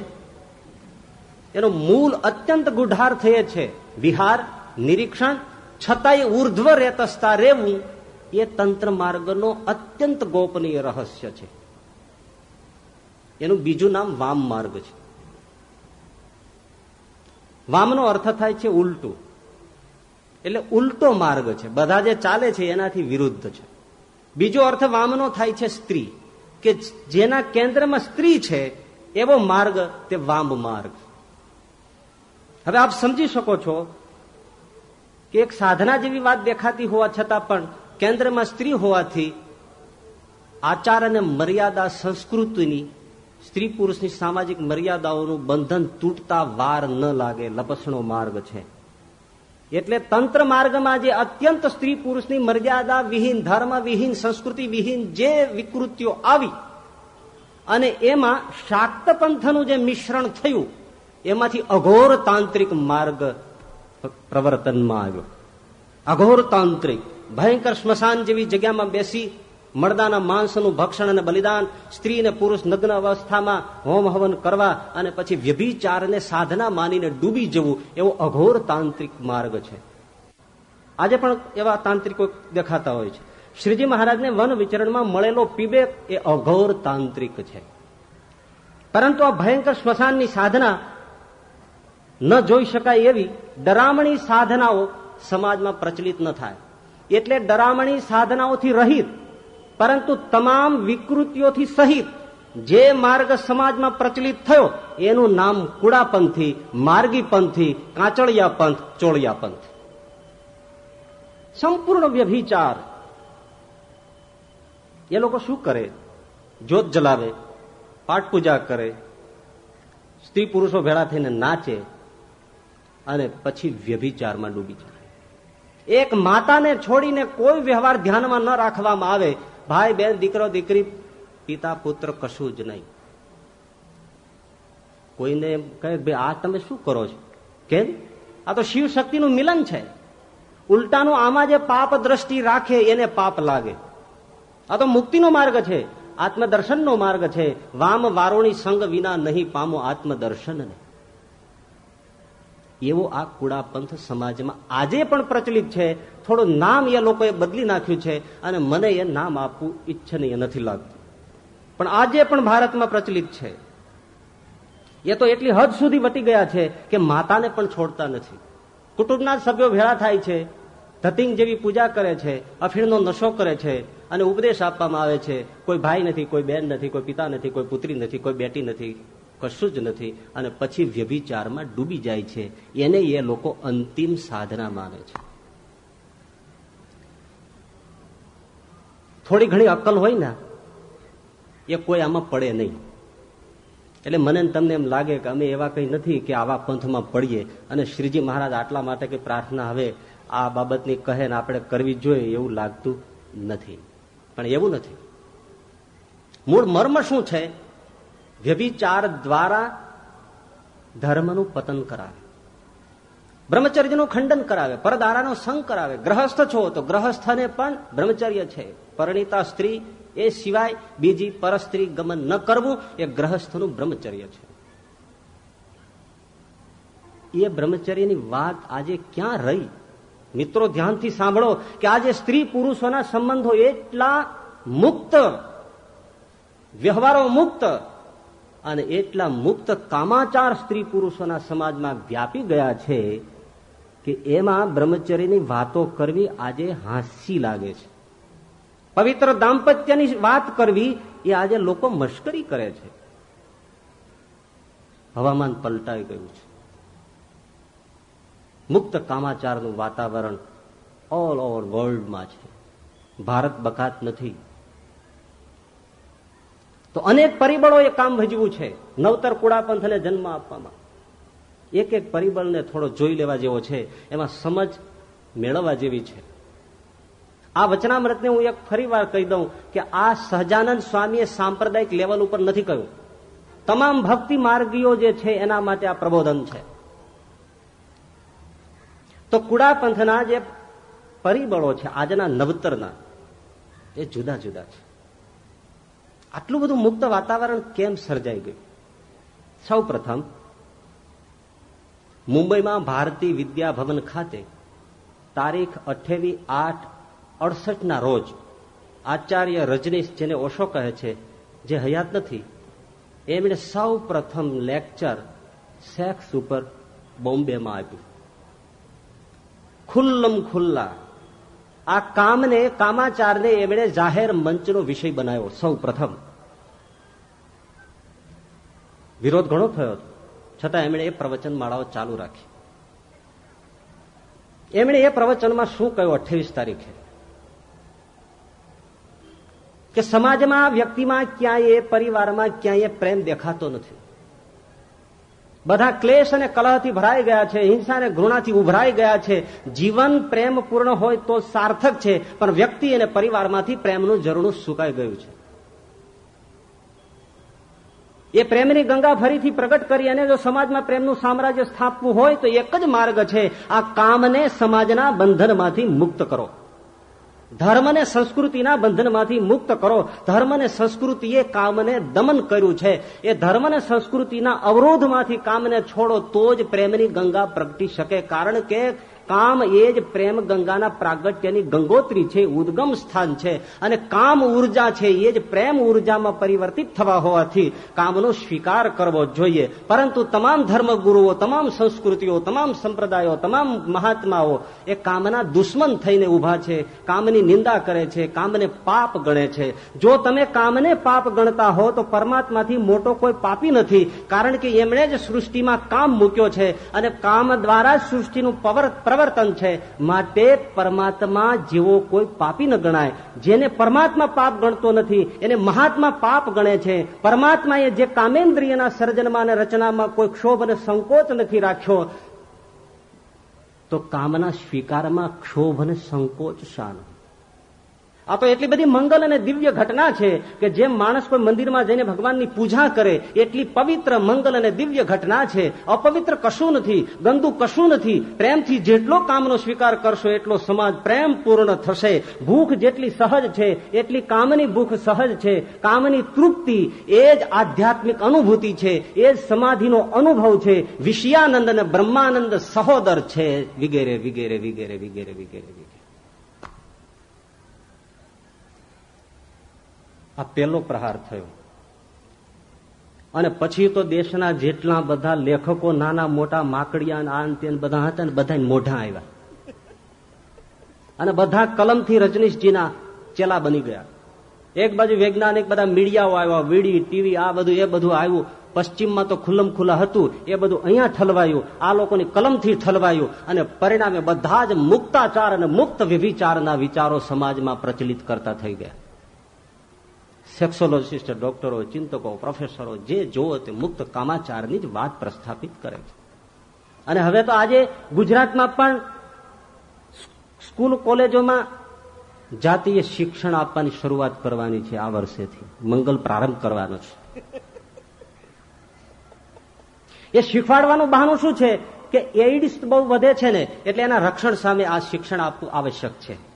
એનો મૂળ અત્યંત ગુઢાર થયે છે. વિહાર, નિરીક્ષણ, છતાંય ઉર્ધ્વ રેતસ્તા રહેવું એ તંત્ર માર્ગનો અત્યંત ગોપનીય રહસ્ય છે. એનું બીજું નામ વામ માર્ગ છે. વામનો અર્થ થાય છે ઉલટું. એટલે ઉલટો માર્ગ છે. બધા જે ચાલે છે એનાથી વિરુદ્ધ છે. બીજો અર્થ વામનો થાય છે સ્ત્રી. કે જેના કેન્દ્રમાં સ્ત્રી છે, એવો માર્ગ તે વામ માર્ગ. હવે આપ સમજી શકો છો કે એક સાધના જેવી વાત દેખાતી હોવા છતાં પણ કેન્દ્રમાં સ્ત્રી હોવાથી આચાર અને મર્યાદા સંસ્કૃતિની, સ્ત્રી પુરુષની સામાજિક મર્યાદાઓનું બંધન તૂટતા વાર ન લાગે, લપસણો માર્ગ છે. એટલે તંત્ર માર્ગમાં જે અત્યંત સ્ત્રી પુરુષની મર્યાદા વિહીન, ધર્મ વિહીન, સંસ્કૃતિ વિહીન જે વિકૃતિઓ આવી, અને એમાં શાક્ત પંથનું જે મિશ્રણ થયું, એમાંથી અઘોર તાંત્રિક માર્ગ પ્રવર્તનમાં આવ્યો. અઘોર તાંત્રિક, ભયંકર સ્મશાન જેવી જગ્યામાં બેસી મળદાના માંસનું ભક્ષણ અને બલિદાન સ્ત્રી અને પુરુષ નગ્ન અવસ્થામાં હોમ હવન કરવા અને પછી વ્યભિચારને સાધના માનીને ડૂબી જવું, એવો અઘોર તાંત્રિક માર્ગ છે. આજે પણ એવા તાંત્રિકો દેખાતા હોય છે. શ્રીજી મહારાજને વન વિચરણમાં મળેલો પીબેક એ અઘોર તાંત્રિક છે. પરંતુ આ ભયંકર સ્મશાનની સાધના ન જોઈ શકાય એવી ડરામણી સાધનાઓ સમાજમાં પ્રચલિત ન થાય. એટલે ડરામણી સાધનાઓથી રહિત પરંતુ તમામ વિકૃતિઓથી સહિત જે માર્ગ સમાજમાં પ્રચલિત થયો, એનું નામ કુડાપંથી, માર્ગીપંથી કાંચળિયા પંથ ચોળિયા પંથ સંપૂર્ણ વ્યભિચાર. એ લોકો શું કરે? જોત જલાવે, પાઠ પૂજા કરે, સ્ત્રી પુરુષો ભેળા થઈને નાચે, અને પછી વ્યભિચારમાં ડૂબી જાય. એક માતાને છોડીને કોઈ વ્યવહાર ધ્યાનમાં ન રાખવામાં આવે ભાઈ બેન દીકરો દીકરી પિતા પુત્ર કશું જ નહીં. કોઈને કહે, ભાઈ, આ તમે શું કરો છો? કેમ? આ તો શિવ શક્તિનું મિલન છે. ઉલટાનું આમાં જે પાપ દ્રષ્ટિ રાખે એને પાપ લાગે. આ તો મુક્તિનો માર્ગ છે, આત્મદર્શનનો માર્ગ છે. વામ વારોણી સંગ વિના નહીં, પામો આત્મદર્શનને. એવો આ કુડા પંથ સમાજમાં આજે પણ પ્રચલિત છે. થોડું નામ એ લોકોએ બદલી નાખ્યું છે અને મને એ નામ આપવું ઈચ્છનીય નથી લાગતું. પણ આજે પણ ભારતમાં પ્રચલિત છે. એ તો એટલી હદ સુધી વટી ગયા છે કે માતાને પણ છોડતા નથી. કુટુંબના સભ્યો ભેળા થાય છે. ધતિંગ જેવી પૂજા કરે છે, અફીણનો નશો કરે છે અને ઉપદેશ આપવામાં આવે છે. કોઈ ભાઈ નથી, કોઈ બેન નથી, કોઈ પિતા નથી, કોઈ પુત્રી નથી, કોઈ બેટી નથી. કશું જ નથી અને પછી વ્યભિચારમાં ડૂબી જાય છે. એને એ લોકો અંતિમ સાધના માને છે. થોડી ઘણી અક્કલ હોય ને, એ કોઈ આમાં પડે નહીં. એટલે મને તમને એમ લાગે કે અમે એવા કંઈ નથી કે આવા પંથમાં પડીએ અને શ્રીજી મહારાજ આટલા માટે કે પ્રાર્થના હવે આ બાબતની કહે ને આપણે કરવી જોઈએ એવું લાગતું નથી. પણ એવું નથી. મૂળ મર્મ શું છે? વ્યભિચાર દ્વારા ધર્મનું પતન કરાવે. બ્રહ્મચર્યનું ખંડન કરાવે, પરદારાનો સંગ કરાવે. ગ્રહસ્થ છો તો ગ્રહસ્થને પણ બ્રહ્મચર્ય છે. પરિણીતા સ્ત્રી એ સિવાય બીજી પરસ્ત્રી ગમન ન કરવું એ ગ્રહસ્થનું બ્રહ્મચર્ય છે. એ બ્રહ્મચર્યની વાત આજે ક્યાં રહી? મિત્રો ધ્યાનથી સાંભળો કે આજે સ્ત્રી પુરુષોના સંબંધો એટલા મુક્ત, વ્યવહારો મુક્ત અને એટલા મુક્ત કામાચાર સ્ત્રી પુરુષોના સમાજમાં વ્યાપી ગયા છે કે એમાં બ્રહ્મચર્યની વાતો કરવી આજે હાંસી લાગે છે. પવિત્ર દાંપત્યની વાત કરવી એ આજે લોકો મશ્કરી કરે છે. હવામાન પલટાઈ ગયું છે. મુક્ત કામાચારનું વાતાવરણ ઓલ ઓવર વર્લ્ડમાં છે. ભારત બકાત નથી. તો અનેક પરિબળો એ કામ ભજવું છે. નવતર કુડાપંથને જન્મ આપવામાં. એક એક પરિબળને થોડો જોઈ લેવા જેવો છે. એમાં સમજ મેળવવા જેવી છે. આ વચનામૃતને હું એક ફરી કહી દઉં કે આ સહજાનંદ સ્વામીએ સાંપ્રદાયિક લેવલ ઉપર નથી કહ્યું. તમામ ભક્તિ માર્ગીઓ જે છે એના માટે આ પ્રબોધન છે. તો કુડાપંથના જે પરિબળો છે, આજના નવતરના, એ જુદા જુદા છે. આટલું બધું મુક્ત વાતાવરણ કેમ સર્જાઈ ગયું? સૌ પ્રથમ મુંબઈમાં ભારતીય વિદ્યા ભવન ખાતે તારીખ અઠ્યાવીસ આઠ અડસઠના રોજ આચાર્ય રજનીશ જેને ઓશો કહે છે, જે હયાત નથી, એમણે સૌ પ્રથમ લેક્ચર સેક્સ ઉપર બોમ્બેમાં આપ્યું. ખુલ્લમ ખુલ્લા આ કામને, કામાચારને એમણે જાહેર મંચનો વિષય બનાવ્યો સૌ વિરોધ ઘણો થયો છતાં એમણે એ પ્રવચન માળાઓ ચાલુ રાખી. એમણે એ પ્રવચનમાં શું કહ્યું અઠ્યાવીસ તારીખે? કે સમાજમાં વ્યક્તિમાં ક્યાંય, પરિવારમાં ક્યાંય પ્રેમ દેખાતો નથી. બધા ક્લેશ અને કલહથી ભરાઈ ગયા છે, હિંસા અને ઘૃણાથી ઉભરાઈ ગયા છે. જીવન પ્રેમ પૂર્ણ હોય તો સાર્થક છે, પણ વ્યક્તિ અને પરિવારમાંથી પ્રેમનું ઝરણું સુકાઈ ગયું છે. એ પ્રેમની ગંગા ફરીથી પ્રગટ કરી અને જો સમાજમાં પ્રેમનું સામ્રાજ્ય સ્થાપવું હોય તો એક જ માર્ગ છે, આ કામને સમાજના બંધનમાંથી મુક્ત કરો. ધર્મ અને સંસ્કૃતિના બંધનમાંથી મુક્ત કરો. ધર્મ અને સંસ્કૃતિએ કામને દમન કર્યું છે. એ ધર્મ અને સંસ્કૃતિના અવરોધમાંથી કામને છોડો તો જ પ્રેમની ગંગા પ્રગટી શકે. કારણ કે કામ એ જ પ્રેમ ગંગાના પ્રાગટ્યની ગંગોત્રી છે, ઉદગમ સ્થાન છે અને કામ ઊર્જા છે, એ જ પ્રેમ ઉર્જામાં પરિવર્તિત થવા હોવાથી કામનો સ્વીકાર કરવો જોઈએ. પરંતુ તમામ ધર્મગુરુઓ, તમામ સંસ્કૃતિઓ, તમામ સંપ્રદાયો, તમામ મહાત્માઓ એ કામના દુશ્મન થઈને ઊભા છે, કામની નિંદા કરે છે, કામને પાપ ગણે છે. જો તમે કામને પાપ ગણતા હો, તો પરમાત્માથી મોટો કોઈ પાપી નથી, કારણ કે એમણે જ સૃષ્ટિમાં કામ મૂક્યો છે અને કામ દ્વારા સૃષ્ટિનું પ્રવર્તન છે. માટે પરમાત્મા જેવો કોઈ પાપી ન ગણાય. જેને પરમાત્મા પાપ ગણતો નથી, એને મહાત્મા પાપ ગણે છે. પરમાત્માએ જે કામેન્દ્રિયના સર્જનમાં અને રચનામાં કોઈ ક્ષોભ અને સંકોચ નથી રાખ્યો, તો કામના સ્વીકારમાં ક્ષોભ અને સંકોચ શાનો? આ તો એટલી બધી મંગલ અને દિવ્ય ઘટના છે કે જેમ માણસ કોઈ મંદિરમાં જઈને ભગવાનની પૂજા કરે, એટલી પવિત્ર મંગલ અને દિવ્ય ઘટના છે. અપવિત્ર કશું નથી, ગંદુ કશું નથી. પ્રેમથી જેટલો કામનો સ્વીકાર કરશો, એટલો સમાજ પ્રેમ પૂર્ણ થશે. ભૂખ જેટલી સહજ છે, એટલી કામની ભૂખ સહજ છે. કામની તૃપ્તિ એ જ આધ્યાત્મિક અનુભૂતિ છે. એ જ સમાધિનો અનુભવ છે. વિષયાનંદ અને બ્રહ્માનંદ સહોદર છે. વિગેરે વિગેરે વિગેરે વિગેરે વિગેરે, વગેરે. આ પહેલો પ્રહાર થયો. અને પછી તો દેશના જેટલા બધા લેખકો, નાના મોટા માકડિયા તેન બધા હતા ને બધા મોઢા આવ્યા અને બધા કલમથી રજનીશજીના ચેલા બની ગયા. એક બાજુ વૈજ્ઞાનિક બધા મીડિયાઓ આવ્યા, વીડી, ટીવી, આ બધું, એ બધું આવ્યું. પશ્ચિમમાં તો ખુલ્લમ ખુલ્લા હતું, એ બધું અહીંયા ઠલવાયું, આ લોકોની કલમથી ઠલવાયું. અને પરિણામે બધા જ મુક્તાચાર અને મુક્ત વિવિચારના વિચારો સમાજમાં પ્રચલિત કરતા થઈ ગયા. સેક્સોલોજીસ્ટ, ડોક્ટરો, ચિંતકો, પ્રોફેસરો જે જોવો તે મુક્ત કામાચારની જ વાત પ્રસ્થાપિત કરે છે. અને હવે તો આજે ગુજરાતમાં પણ સ્કૂલ કોલેજોમાં જાતીય શિક્ષણ આપવાની શરૂઆત કરવાની છે આ વર્ષેથી. મંગલ પ્રારંભ કરવાનો છે. એ શીખવાડવાનું બહાનું શું છે? કે એઇડ્સ બહુ વધે છે ને, એટલે એના રક્ષણ સામે આ શિક્ષણ આપવું આવશ્યક છે.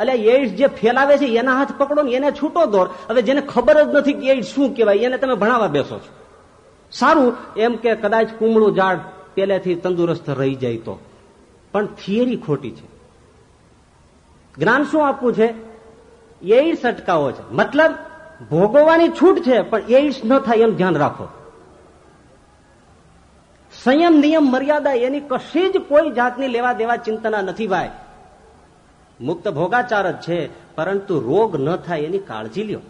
એટલે એઇડ્સ જે ફેલાવે છે, એના હાથ પકડો ને એને છૂટો દોર. હવે જેને ખબર જ નથી કે એઇડ્સ શું કહેવાય, એને તમે ભણાવવા બેસો છો. સારું, એમ કે કદાચ કુમળું ઝાડ પેલેથી તંદુરસ્ત રહી જાય તો. પણ થિયરી ખોટી છે. જ્ઞાન શું આપવું છે? એઇડ્સ અટકાવો છે. મતલબ, ભોગવવાની છૂટ છે, પણ એઇડ્સ ન થાય એમ ધ્યાન રાખો. સંયમ, નિયમ, મર્યાદા એની કશી જ કોઈ જાતની લેવા દેવા ચિંતના નથી ભાઈ. મુક્ત ભોગાચાર જ છે, પરંતુ રોગ ન થાય એની કાળજી લ્યો.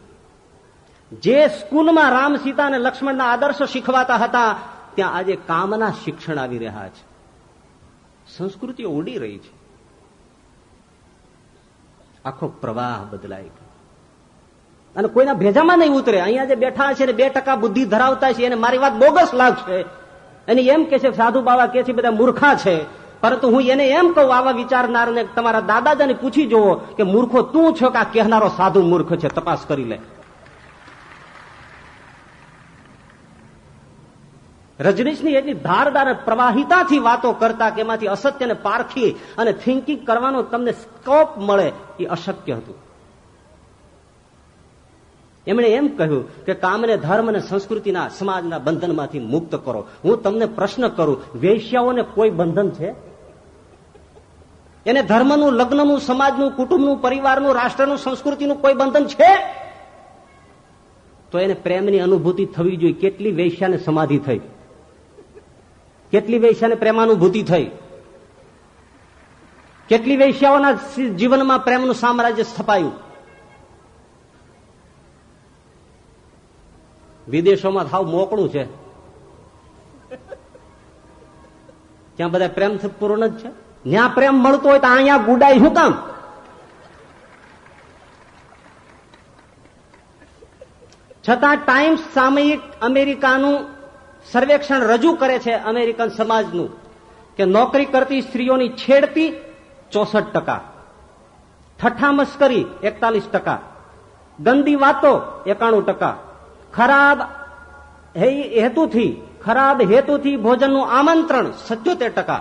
જે સ્કૂલમાં રામ સીતા અને લક્ષ્મણના આદર્શો શીખવાતા હતા, ત્યાં આજે કામના શિક્ષણ આવી રહ્યા છે. સંસ્કૃતિ ઉડી રહી છે. આખો પ્રવાહ બદલાય અને કોઈના ભેજામાં નહીં ઉતરે. અહીંયા જે બેઠા છે ને બે ટકા બુદ્ધિ ધરાવતા છે, એને મારી વાત બોગસ લાગશે. અને એમ કે છે, સાધુ બાબા કે છે, બધા મૂર્ખા છે. પરંતુ હું એને એમ કહું, આવા વિચારનારને તમારા દાદાજાને પૂછી જુઓ કે મૂર્ખો તું છો કે આ કહેનારો સાધુ મૂર્ખ છે, તપાસ કરી લે. રજનીશની એટલી ધારદાર પ્રવાહિતાથી વાતો કરતા કે એમાંથી અસત્યને પારખી અને થિંકિંગ કરવાનો તમને સ્કોપ મળે એ અશક્ય હતું. એમણે એમ કહ્યું કે કામને ધર્મ અને સંસ્કૃતિના સમાજના બંધનમાંથી મુક્ત કરો. હું તમને પ્રશ્ન કરું, વેશ્યાઓને કોઈ બંધન છે? એને ધર્મનું, લગ્નનું, સમાજનું, કુટુંબનું, પરિવારનું, રાષ્ટ્રનું, સંસ્કૃતિનું કોઈ બંધન છે? તો એને પ્રેમની અનુભૂતિ થવી જોઈએ. કેટલી વૈશ્યાને સમાધિ થઈ? કેટલી વૈશ્યાને પ્રેમાનુભૂતિ થઈ? કેટલી વૈશ્યાઓના જીવનમાં પ્રેમનું સામ્રાજ્ય સ્થપાયું? વિદેશોમાં થાવ મોકળું છે. ત્યાં બધા પ્રેમ પૂર્ણ જ છે? ત્યાં પ્રેમ મળતો હોય તો અહીંયા ગુડાઈ શું કામ? છતાં ટાઈમ્સ સામયિક અમેરિકાનું સર્વેક્ષણ રજૂ કરે છે અમેરિકન સમાજનું કે નોકરી કરતી સ્ત્રીઓની છેડતી ચોસઠ ટકા ઠઠ્ઠા મસ્કરી એકતાલીસ ટકા, ગંદી વાતો એકાણું ટકા, ખરાબ હેતુથી ખરાબ હેતુથી ભોજનનું આમંત્રણ સત્યોતેર ટકા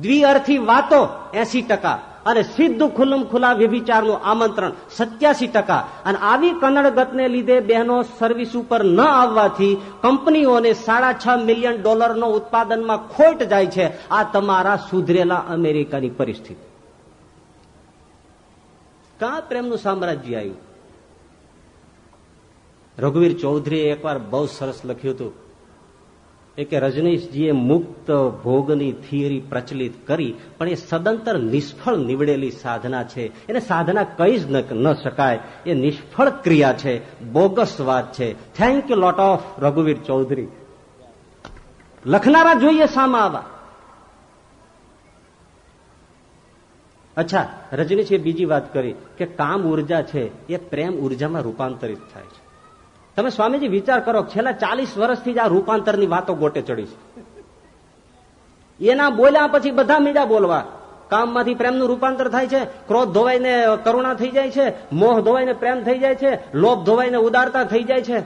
દ્વિઅર્થી વાતો એસી ટકા અને સીધું ખુલ્લમ ખુલ્લા વ્યભિચારનું આમંત્રણ સત્યાસી ટકા અને આવી કન્નડગતને લીધે બહેનો સર્વિસ ઉપર ન આવવાથી કંપનીઓને સાડા છ મિલિયન ડોલરનો ઉત્પાદનમાં ખોટ જાય છે. આ તમારા સુધરેલા અમેરિકાની પરિસ્થિતિ. કા પ્રેમનું સામ્રાજ્ય આવ્યું? રઘુવીર ચૌધરીએ એકવાર બહુ સરસ લખ્યું હતું એ કે રજનીશજીએ મુક્ત ભોગની થિયરી પ્રચલિત કરી, પણ એ સદંતર નિષ્ફળ નીવડેલી સાધના છે. એને સાધના કહી જ ન શકાય. એ નિષ્ફળ ક્રિયા છે. બોગસ વાત છે. થેન્ક યુ લોટ ઓફ રઘુવીર ચૌધરી. લખનારા જોઈએ સામા આવા. અચ્છા, રજનીશે બીજી વાત કરી કે કામ ઊર્જા છે. એ પ્રેમ ઉર્જામાં રૂપાંતરિત થાય છે. તમે સ્વામીજી વિચાર કરો, છેલ્લા ચાલીસ વર્ષથી જ આ રૂપાંતરની વાતો ગોટે ચડી છે. એના બોલ્યા પછી બધા મીડા બોલવા. કામમાંથી પ્રેમનું રૂપાંતર થાય છે, ક્રોધ ધોવાઈને કરુણા થઈ જાય છે, મોહ ધોવાઈને પ્રેમ થઈ જાય છે, લોભ ધોવાઈને ઉદારતા થઈ જાય છે.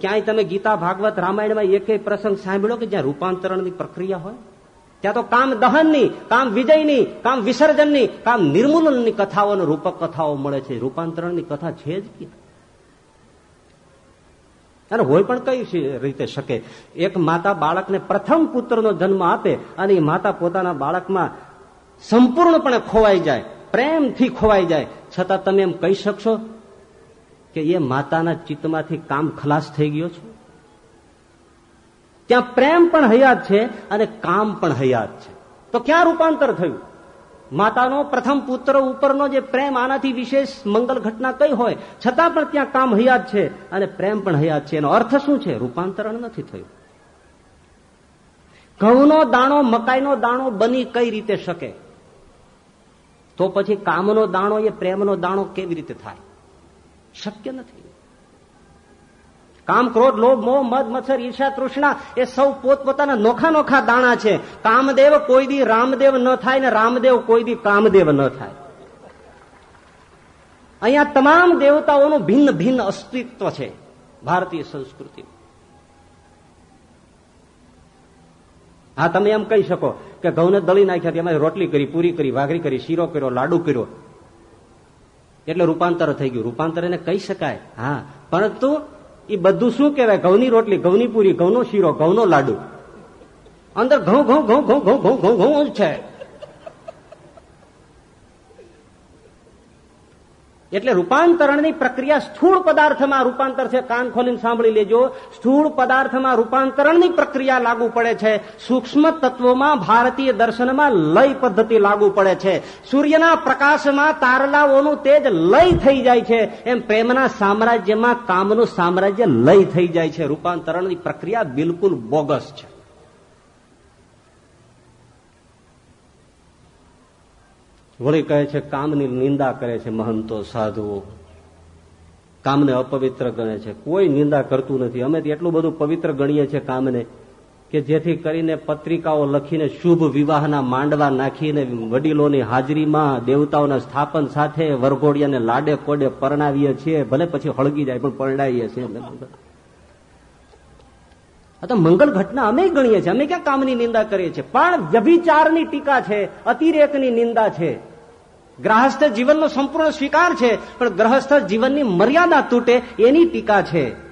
ક્યાંય તમે ગીતા ભાગવત રામાયણમાં એક પ્રસંગ સાંભળ્યો કે જ્યાં રૂપાંતરણની પ્રક્રિયા હોય? ત્યાં તો કામ દહનની, કામ વિજયની, કામ વિસર્જનની, કામ નિર્મૂલનની કથાઓ રૂપક કથાઓ મળે છે. રૂપાંતરણની કથા છે જ ક્યાં? અને હોય પણ કઈ રીતે શકે? એક માતા બાળકને પ્રથમ પુત્રનો જન્મ આપે અને એ માતા પોતાના બાળકમાં સંપૂર્ણપણે ખોવાઈ જાય, પ્રેમથી ખોવાઈ જાય. છતાં તમે એમ કહી શકશો કે એ માતાના ચિત્તમાંથી કામ ખલાસ થઈ ગયો છે? ત્યાં પ્રેમ પણ હયાત છે અને કામ પણ હયાત છે. તો ક્યાં રૂપાંતર થયું? માતાનો પ્રથમ પુત્ર ઉપરનો જે પ્રેમ આનાથી વિશેષ મંગલ ઘટના કઈ હોય, છતાં પણ ત્યાં કામ હયાત છે અને પ્રેમ પણ હયાત છે. એનો અર્થ શું છે? રૂપાંતરણ નથી થયું. ઘઉંનો દાણો, મકાઈનો દાણો બની કઈ રીતે શકે? તો પછી કામનો દાણો એ પ્રેમનો દાણો કેવી રીતે થાય? શક્ય નથી. કામ ક્રોધ, લોભ, મોહ, મદ, મચ્છર ઈર્ષા તૃષ્ણા એ સૌ પોતપોતાના નોખા નોખા દાણા છે. કામદેવ કોઈ દી રામદેવ ન થાય ને રામદેવ કોઈ દી કામદેવ ન થાય. અહીંયા તમામ દેવતાઓનું ભિન્ન ભિન્ન અસ્તિત્વ છે ભારતીય સંસ્કૃતિ. હા, તમે એમ કહી શકો કે ઘઉંને દળી નાખ્યા એમાં રોટલી કરી, પૂરી કરી, વાઘરી કરી, શીરો કર્યો, લાડુ કર્યો. એટલે રૂપાંતર થઈ ગયું. રૂપાંતર એને કહી શકાય. હા, પરંતુ એ બધું શું કહેવાય? ઘઉંની રોટલી, ઘઉંની પૂરી, ઘઉંનો શીરો, ઘઉંનો લાડુ. અંદર ઘઉં ઘઉં ઘઉં ઘઉં ઘઉં ઘઉં ઘઉં ઘઉં છે. એટલે રૂપાંતરણની પ્રક્રિયા સ્થૂળ પદાર્થમાં રૂપાંતર છે. કાન ખોલીને સાંભળી લેજો. સ્થૂળ પદાર્થમાં રૂપાંતરણની પ્રક્રિયા લાગુ પડે છે. સૂક્ષ્મ તત્વોમાં ભારતીય દર્શનમાં લય પદ્ધતિ લાગુ પડે છે. સૂર્યના પ્રકાશમાં તારલાઓનું તેજ લય થઈ જાય છે. એમ પ્રેમના સામ્રાજ્યમાં કામનું સામ્રાજ્ય લય થઈ જાય છે. રૂપાંતરણની પ્રક્રિયા બિલકુલ બોગસ છે. વળી કહે છે, કામની નિંદા કરે છે મહંતો, સાધુઓ. કામને અપવિત્ર ગણે છે. કોઈ નિંદા કરતું નથી. અમે એટલું બધું પવિત્ર ગણીએ છીએ કામને કે જેથી કરીને પત્રિકાઓ લખીને શુભ વિવાહના માંડવા નાખીને વડીલોની હાજરીમાં દેવતાઓના સ્થાપન સાથે વરઘોડિયાને લાડે કોડે પરણાવીએ છીએ. ભલે પછી હળગી જાય, પણ પરણાવીએ છીએ આ તો મંગલ ઘટના અમે ગણીએ છીએ. અમે ક્યાં કામની નિંદા કરીએ છીએ? પણ વ્યભિચારની ટીકા છે, અતિરેકની નિંદા છે. ગ્રહસ્થ જીવનનો સંપૂર્ણ સ્વીકાર છે, પણ ગ્રહસ્થ જીવનની મર્યાદા તૂટે એની ટીકા છે.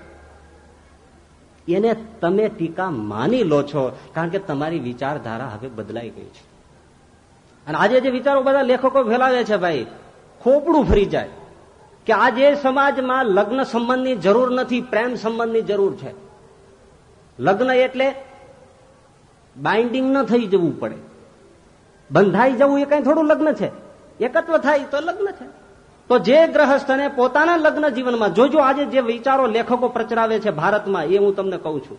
એને તમે ટીકા માની લો છો, કારણ કે તમારી વિચારધારા હવે બદલાઈ ગઈ છે. અને આજે જે વિચારો બધા લેખકો ફેલાવે છે ભાઈ, ખોપડું ફરી જાય કે આજે સમાજમાં લગ્ન સંબંધની જરૂર નથી, પ્રેમ સંબંધની જરૂર છે. લગ્ન એટલે બાઇન્ડિંગ ન થઈ જવું પડે. બંધાઈ જવું એ કઈ થોડું લગ્ન છે. એકત્વ થાય તો લગ્ન છે તો જે ગ્રહસ્થને પોતાના લગ્ન જીવનમાં જોજો, આજે જે વિચારો લેખકો પ્રચરાવે છે ભારતમાં, એ હું તમને કહું છું.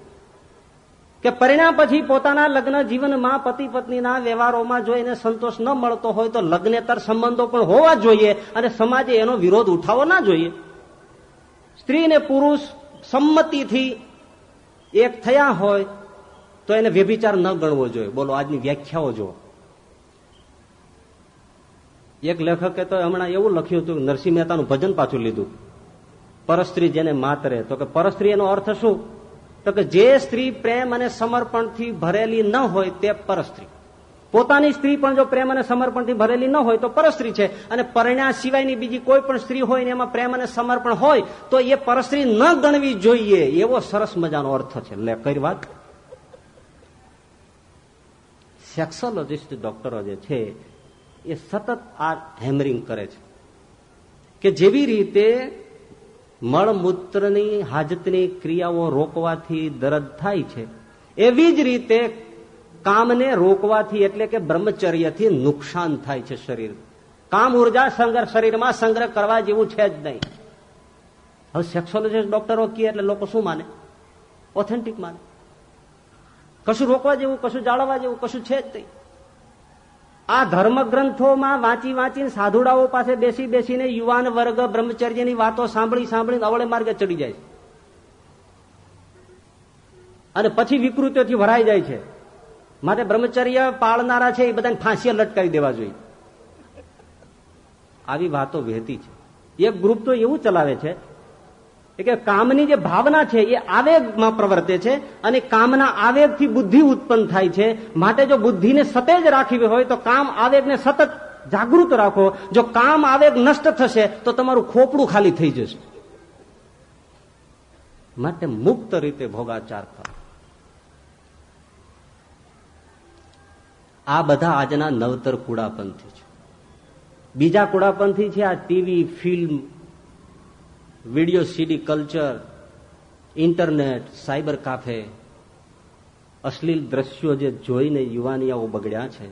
કે પરિણામ પછી પોતાના લગ્ન જીવનમાં પતિ પત્નીના વ્યવહારોમાં જો એને સંતોષ ન મળતો હોય તો લગ્નેતર સંબંધો પણ હોવા જોઈએ અને સમાજે એનો વિરોધ ઉઠાવવો ના જોઈએ. સ્ત્રી ને પુરુષ સંમતિથી એક થયા હોય તો એને વ્યભિચાર ન ગણવો જોઈએ. બોલો, આજની વ્યાખ્યાઓ જુઓ. એક લેખકે તો હમણાં એવું લખ્યું હતું નરસિંહ મહેતાનું ભજન પાછું લીધું. પરસ્ત્રી જેને માતરે. તો કે પરસ્ત્રી એનો અર્થ શું? તો કે જે સ્ત્રી પ્રેમ અને સમર્પણથી ભરેલી ન હોય તે પરસ્ત્રી. પોતાની સ્ત્રી પણ જો પ્રેમ અને સમર્પણથી ભરેલી ન હોય તો પરસ્ત્રી છે. અને પરણ્યા સિવાયની બીજી કોઈ પણ સ્ત્રી હોય ને એમાં પ્રેમ અને સમર્પણ હોય, તો એ પરસ્ત્રી ન ગણવી જોઈએ. એવો સરસ મજાનો અર્થ છે. લે કરી વાત? સેક્સોલોજીસ્ટ ડોક્ટરો જે છે એ સતત આ હેમરિંગ કરે છે. કે જેવી રીતે મળમૂત્રની હાજતની ક્રિયાઓ રોકવાથી દરદ થાય છે, એવી જ રીતે કામને રોકવાથી એટલે કે બ્રહ્મચર્યથી નુકસાન થાય છે શરીર. કામ ઊર્જા સંગ્રહ શરીરમાં સંગ્રહ કરવા જેવું છે જ નહીં. હવે સેક્સોલોજીસ્ટ ડોક્ટરો કહે એટલે લોકો શું માને? ઓથેન્ટિક માને. કશું રોકવા જેવું, કશું જાળવવા જેવું, કશું છે જ નહીં. આ ધર્મ ગ્રંથોમાં વાંચી વાંચીને સાધુડાઓ પાસે બેસી બેસીને યુવાન વર્ગ, બ્રહ્મચર્યની વાતો સાંભળી સાંભળીને અવળે માર્ગે ચડી જાય છે. અને પછી વિકૃતિઓથી ભરાઈ જાય છે. માટે બ્રહ્મચર્ય પાળનારા છે એ બધાને ફાંસીએ લટકાવી દેવા જોઈએ. આવી વાતો વહેતી છે. એક ગ્રુપ તો એવું ચલાવે છે કે કામની જે ભાવના છે એ આવેગમાં પ્રવર્તે છે અને કામના આવેગથી બુદ્ધિ ઉત્પન્ન થાય છે. માટે જો બુદ્ધિને સતેજ રાખવી હોય તો કામ આવેગને સતત જાગૃત રાખો. જો કામ આવેગ નષ્ટ થશે તો તમારું ખોપડું ખાલી થઈ જશે. માટે મુક્ત રીતે ભોગાચાર કરો. આ બધા આજના નવતર કુડાપંથી છે. બીજા કુડાપંથી છે આ TV, film video CD culture, internet, cyber cafe, અશ્લીલ દ્રશ્યો જે જોઈને યુવાનિયાઓ બગડ્યા છે.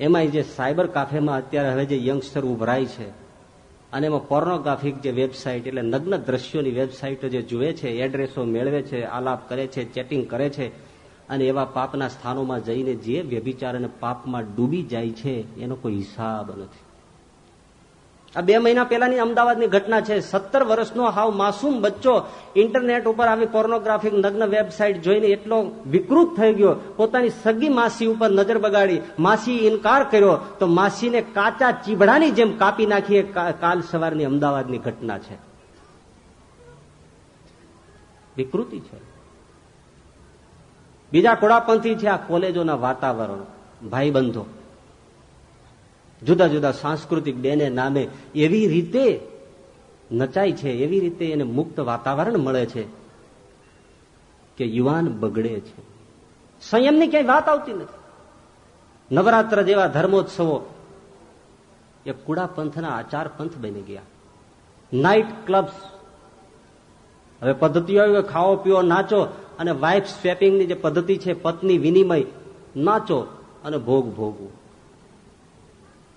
એમાં જે સાયબર કાફેમાં અત્યારે હવે જે યંગસ્ટર ઉભરાય છે, અને એમાં પોર્નોગ્રાફિક જે વેબસાઇટ એટલે નગ્ન દ્રશ્યોની વેબસાઇટો જે જુએ છે એડ્રેસો મેળવે છે, આલાપ કરે છે ચેટિંગ કરે છે, અને એવા પાપના સ્થાનોમાં જઈને જે વ્યભિચાર અને પાપમાં ડૂબી જાય છે, એનો કોઈ હિસાબ નથી. આ બે મહિના પહેલાની અમદાવાદની ઘટના છે. સત્તર વર્ષનો હાવ માસૂમ બચ્ચો ઇન્ટરનેટ ઉપર આવી પોર્નોગ્રાફિક નગ્ન વેબસાઇટ જોઈને એટલો વિકૃત થઈ ગયો. પોતાની સગી માસી ઉપર નજર બગાડી. માસી ઇનકાર કર્યો. તો માસીને કાચા ચીબડાની જેમ કાપી નાખી કાલ સવારની અમદાવાદની ઘટના છે. વિકૃતિ છે. બીજા કોડાપંથી છે આ કોલેજોના વાતાવરણ. ભાઈબંધો. જુદા જુદા સાંસ્કૃતિક ડેને નામે એવી રીતે નચાય છે, એવી રીતે એને મુક્ત વાતાવરણ મળે છે કે યુવાન બગડે છે. સંયમની ક્યાંય વાત આવતી નથી. નવરાત્ર જેવા ધર્મોત્સવો, એ કુડા પંથના આચાર પંથ બની ગયા. નાઇટ ક્લબ્સ હવે પદ્ધતિઓ ખાઓ, પીઓ, નાચો અને વાઇફ સ્વેપિંગની જે પદ્ધતિ છે, પત્ની વિનિમય, નાચો અને ભોગ ભોગવું.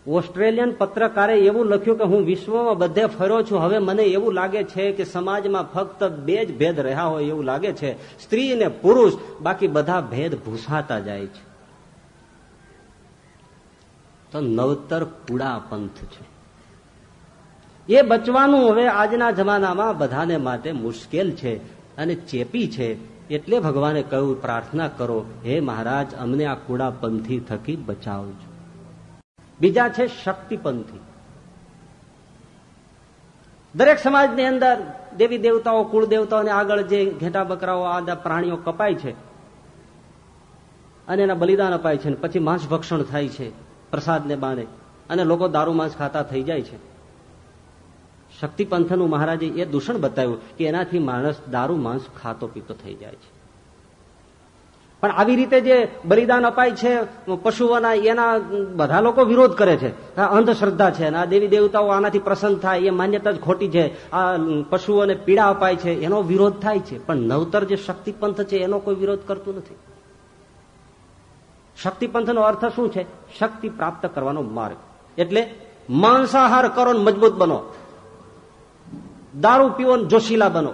ઓસ્ટ્રેલિયન પત્રકારે એવું લખ્યું કે હું વિશ્વમાં બધે ફર્યો છું. હવે મને એવું લાગે છે કે સમાજમાં ફક્ત બે જ ભેદ રહ્યા હોય એવું લાગે છે. સ્ત્રી અને પુરુષ, બાકી બધા ભેદ ભૂસાતા જાય છે. તો નવતર કુડા પંથ છે. એ બચવાનું હવે આજના જમાનામાં બધાને માટે મુશ્કેલ છે અને ચેપી છે. એટલે ભગવાને કહ્યું, પ્રાર્થના કરો, હે મહારાજ, અમને આ કુડા પંથી થકી બચાવજો. બીજા છે શક્તિપંથી. દરેક સમાજની અંદર દેવી દેવતાઓ કુળ દેવતાઓને આગળ જે ઘેટા બકરાઓ, આ પ્રાણીઓ કપાય છે અને એના બલિદાન અપાય છે પછી માંસ ભક્ષણ થાય છે પ્રસાદને બાને અને લોકો દારૂ, માંસ ખાતા થઈ જાય છે. શક્તિપંથનું મહારાજે એ દૂષણ બતાવ્યું કે એનાથી માણસ દારૂ, માંસ ખાતો પીતો થઈ જાય છે. પણ આવી રીતે જે બલિદાન અપાય છે, પશુઓના, એના બધા લોકો વિરોધ કરે છે. આ અંધશ્રદ્ધા છે આ દેવી દેવતાઓ આનાથી પ્રસન્ન થાય, એ માન્યતા જ ખોટી છે. આ પશુઓને પીડા અપાય છે, એનો વિરોધ થાય છે. પણ નવતર જે શક્તિપંથ છે, એનો કોઈ વિરોધ કરતું નથી. શક્તિપંથનો અર્થ શું છે? શક્તિ પ્રાપ્ત કરવાનો માર્ગ. એટલે માંસાહાર કરો મજબૂત બનો. દારૂ પીવો જોશીલા બનો.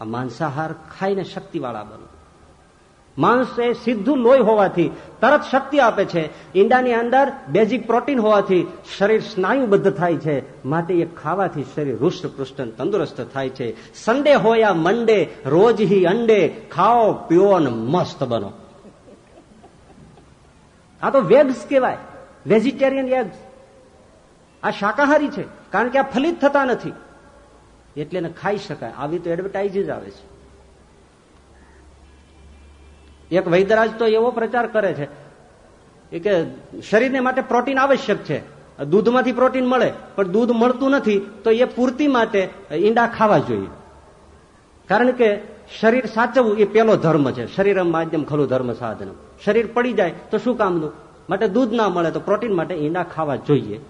આ માંસાહાર ખાઈને શક્તિવાળા બનો. માંસ એ સીધું લોહી હોવાથી તરત શક્તિ આપે છે. ઈંડાની અંદર બેઝિક પ્રોટીન હોવાથી શરીર સ્નાયુબદ્ધ થાય છે. માટે એ ખાવાથી શરીર હૃષ્ટ પૃષ્ઠ તંદુરસ્ત થાય છે. સંડે હોયા મંડે, રોજ હી અંડે, ખાઓ, પીઓ ને મસ્ત બનો. આ તો વેગ્સ કહેવાય. વેજીટેરિયન એગ્સ આ શાકાહારી છે. કારણ કે આ ફલિત થતા નથી. એટલે ખાઈ શકાય. આવી તો એડવર્ટાઇઝ આવે છે. એક વૈદરાજ તો એવો પ્રચાર કરે છે કે શરીરને માટે પ્રોટીન આવશ્યક છે. દૂધમાંથી પ્રોટીન મળે, પણ દૂધ મળતું નથી, તો એ પૂર્તિ માટે ઈંડા ખાવા જોઈએ. કારણ કે શરીર સાચવવું એ પેલો ધર્મ છે. શરીર માધ્યમ ખરું ધર્મ સાધન શરીર પડી જાય તો શું કામનું? માટે દૂધ ના મળે તો પ્રોટીન માટે ઈંડા ખાવા જોઈએ.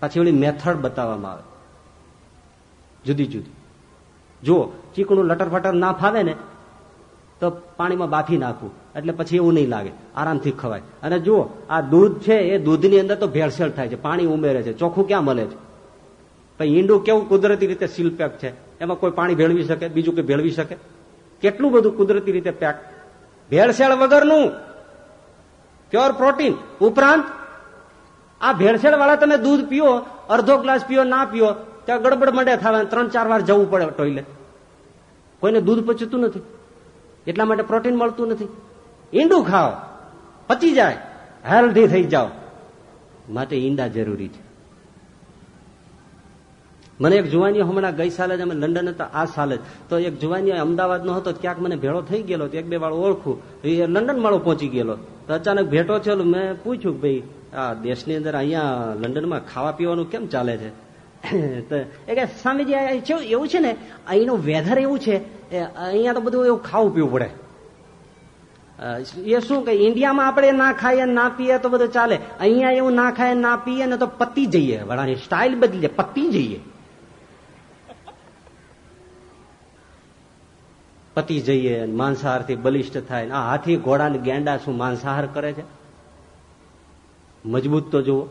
પાછી ઓલી મેથડ બતાવવામાં આવે. જુદી જુદી. જુઓ, ચીકણું લટર ફટર ના ફાવે ને તો પાણીમાં બાફી નાખવું એટલે પછી એવું નહીં લાગે. આરામથી ખવાય. અને જુઓ, આ દૂધ છે, એ દૂધની અંદર તો ભેળસેળ થાય છે. પાણી ઉમેરે છે. ચોખ્ખું ક્યાં મળે છે? પછી ઈંડું કેવું કુદરતી રીતે સીલ પેક છે? એમાં કોઈ પાણી ભેળવી શકે? બીજું કોઈ ભેળવી શકે? કેટલું બધું કુદરતી રીતે પેક? ભેળસેળ વગરનું? Pure protein? ઉપરાંત, આ ભેળસેળ વાળા તમે દૂધ પીઓ, અડધો ગ્લાસ પીઓ, ના પીઓ, ત્યાં ગડબડ મંડે થવા ત્રણ ચાર વાર જવું પડે ટોયલેટ. કોઈને દૂધ પચતું નથી. એટલા માટે પ્રોટીન મળતું નથી. ઈંડું ખાઓ, પચી જાય હેલ્ધી થઈ જાઓ. માટે ઈંડા જરૂરી છે. મને એક જુવાની હમણાં ગઈ સાલે જ અમે લંડન હતા, આ સાલે જ. તો એક જુવાની અમદાવાદ નો હતો, ક્યાંક મને ભેળો થઈ ગયેલો એક બે વાળો ઓળખું. એ લંડન માળો પહોંચી ગયેલો. તો અચાનક ભેટો છે મેં પૂછ્યું ભાઈ, આ દેશની અંદર અહીંયા લંડનમાં ખાવા પીવાનું કેમ ચાલે છે? એ કે સ્વામીજી એવું છે ને, અહીંનું વેધર એવું છે અહીંયા તો બધું એવું ખાવું પીવું પડે. એ શું કે ઇન્ડિયામાં આપણે ના ખાઈએ, ના પીએ તો બધું ચાલે. અહીંયા એવું ના ખાય ના પીએ ને તો પતી જઈએ વડાની સ્ટાઇલ બદલી જાય, પતી જઈએ. પતી જઈએ, માંસાહારથી બલિષ્ઠ થાય આ હાથી ઘોડા ગેંડા શું માંસાહાર કરે છે? મજબૂત તો જુઓ.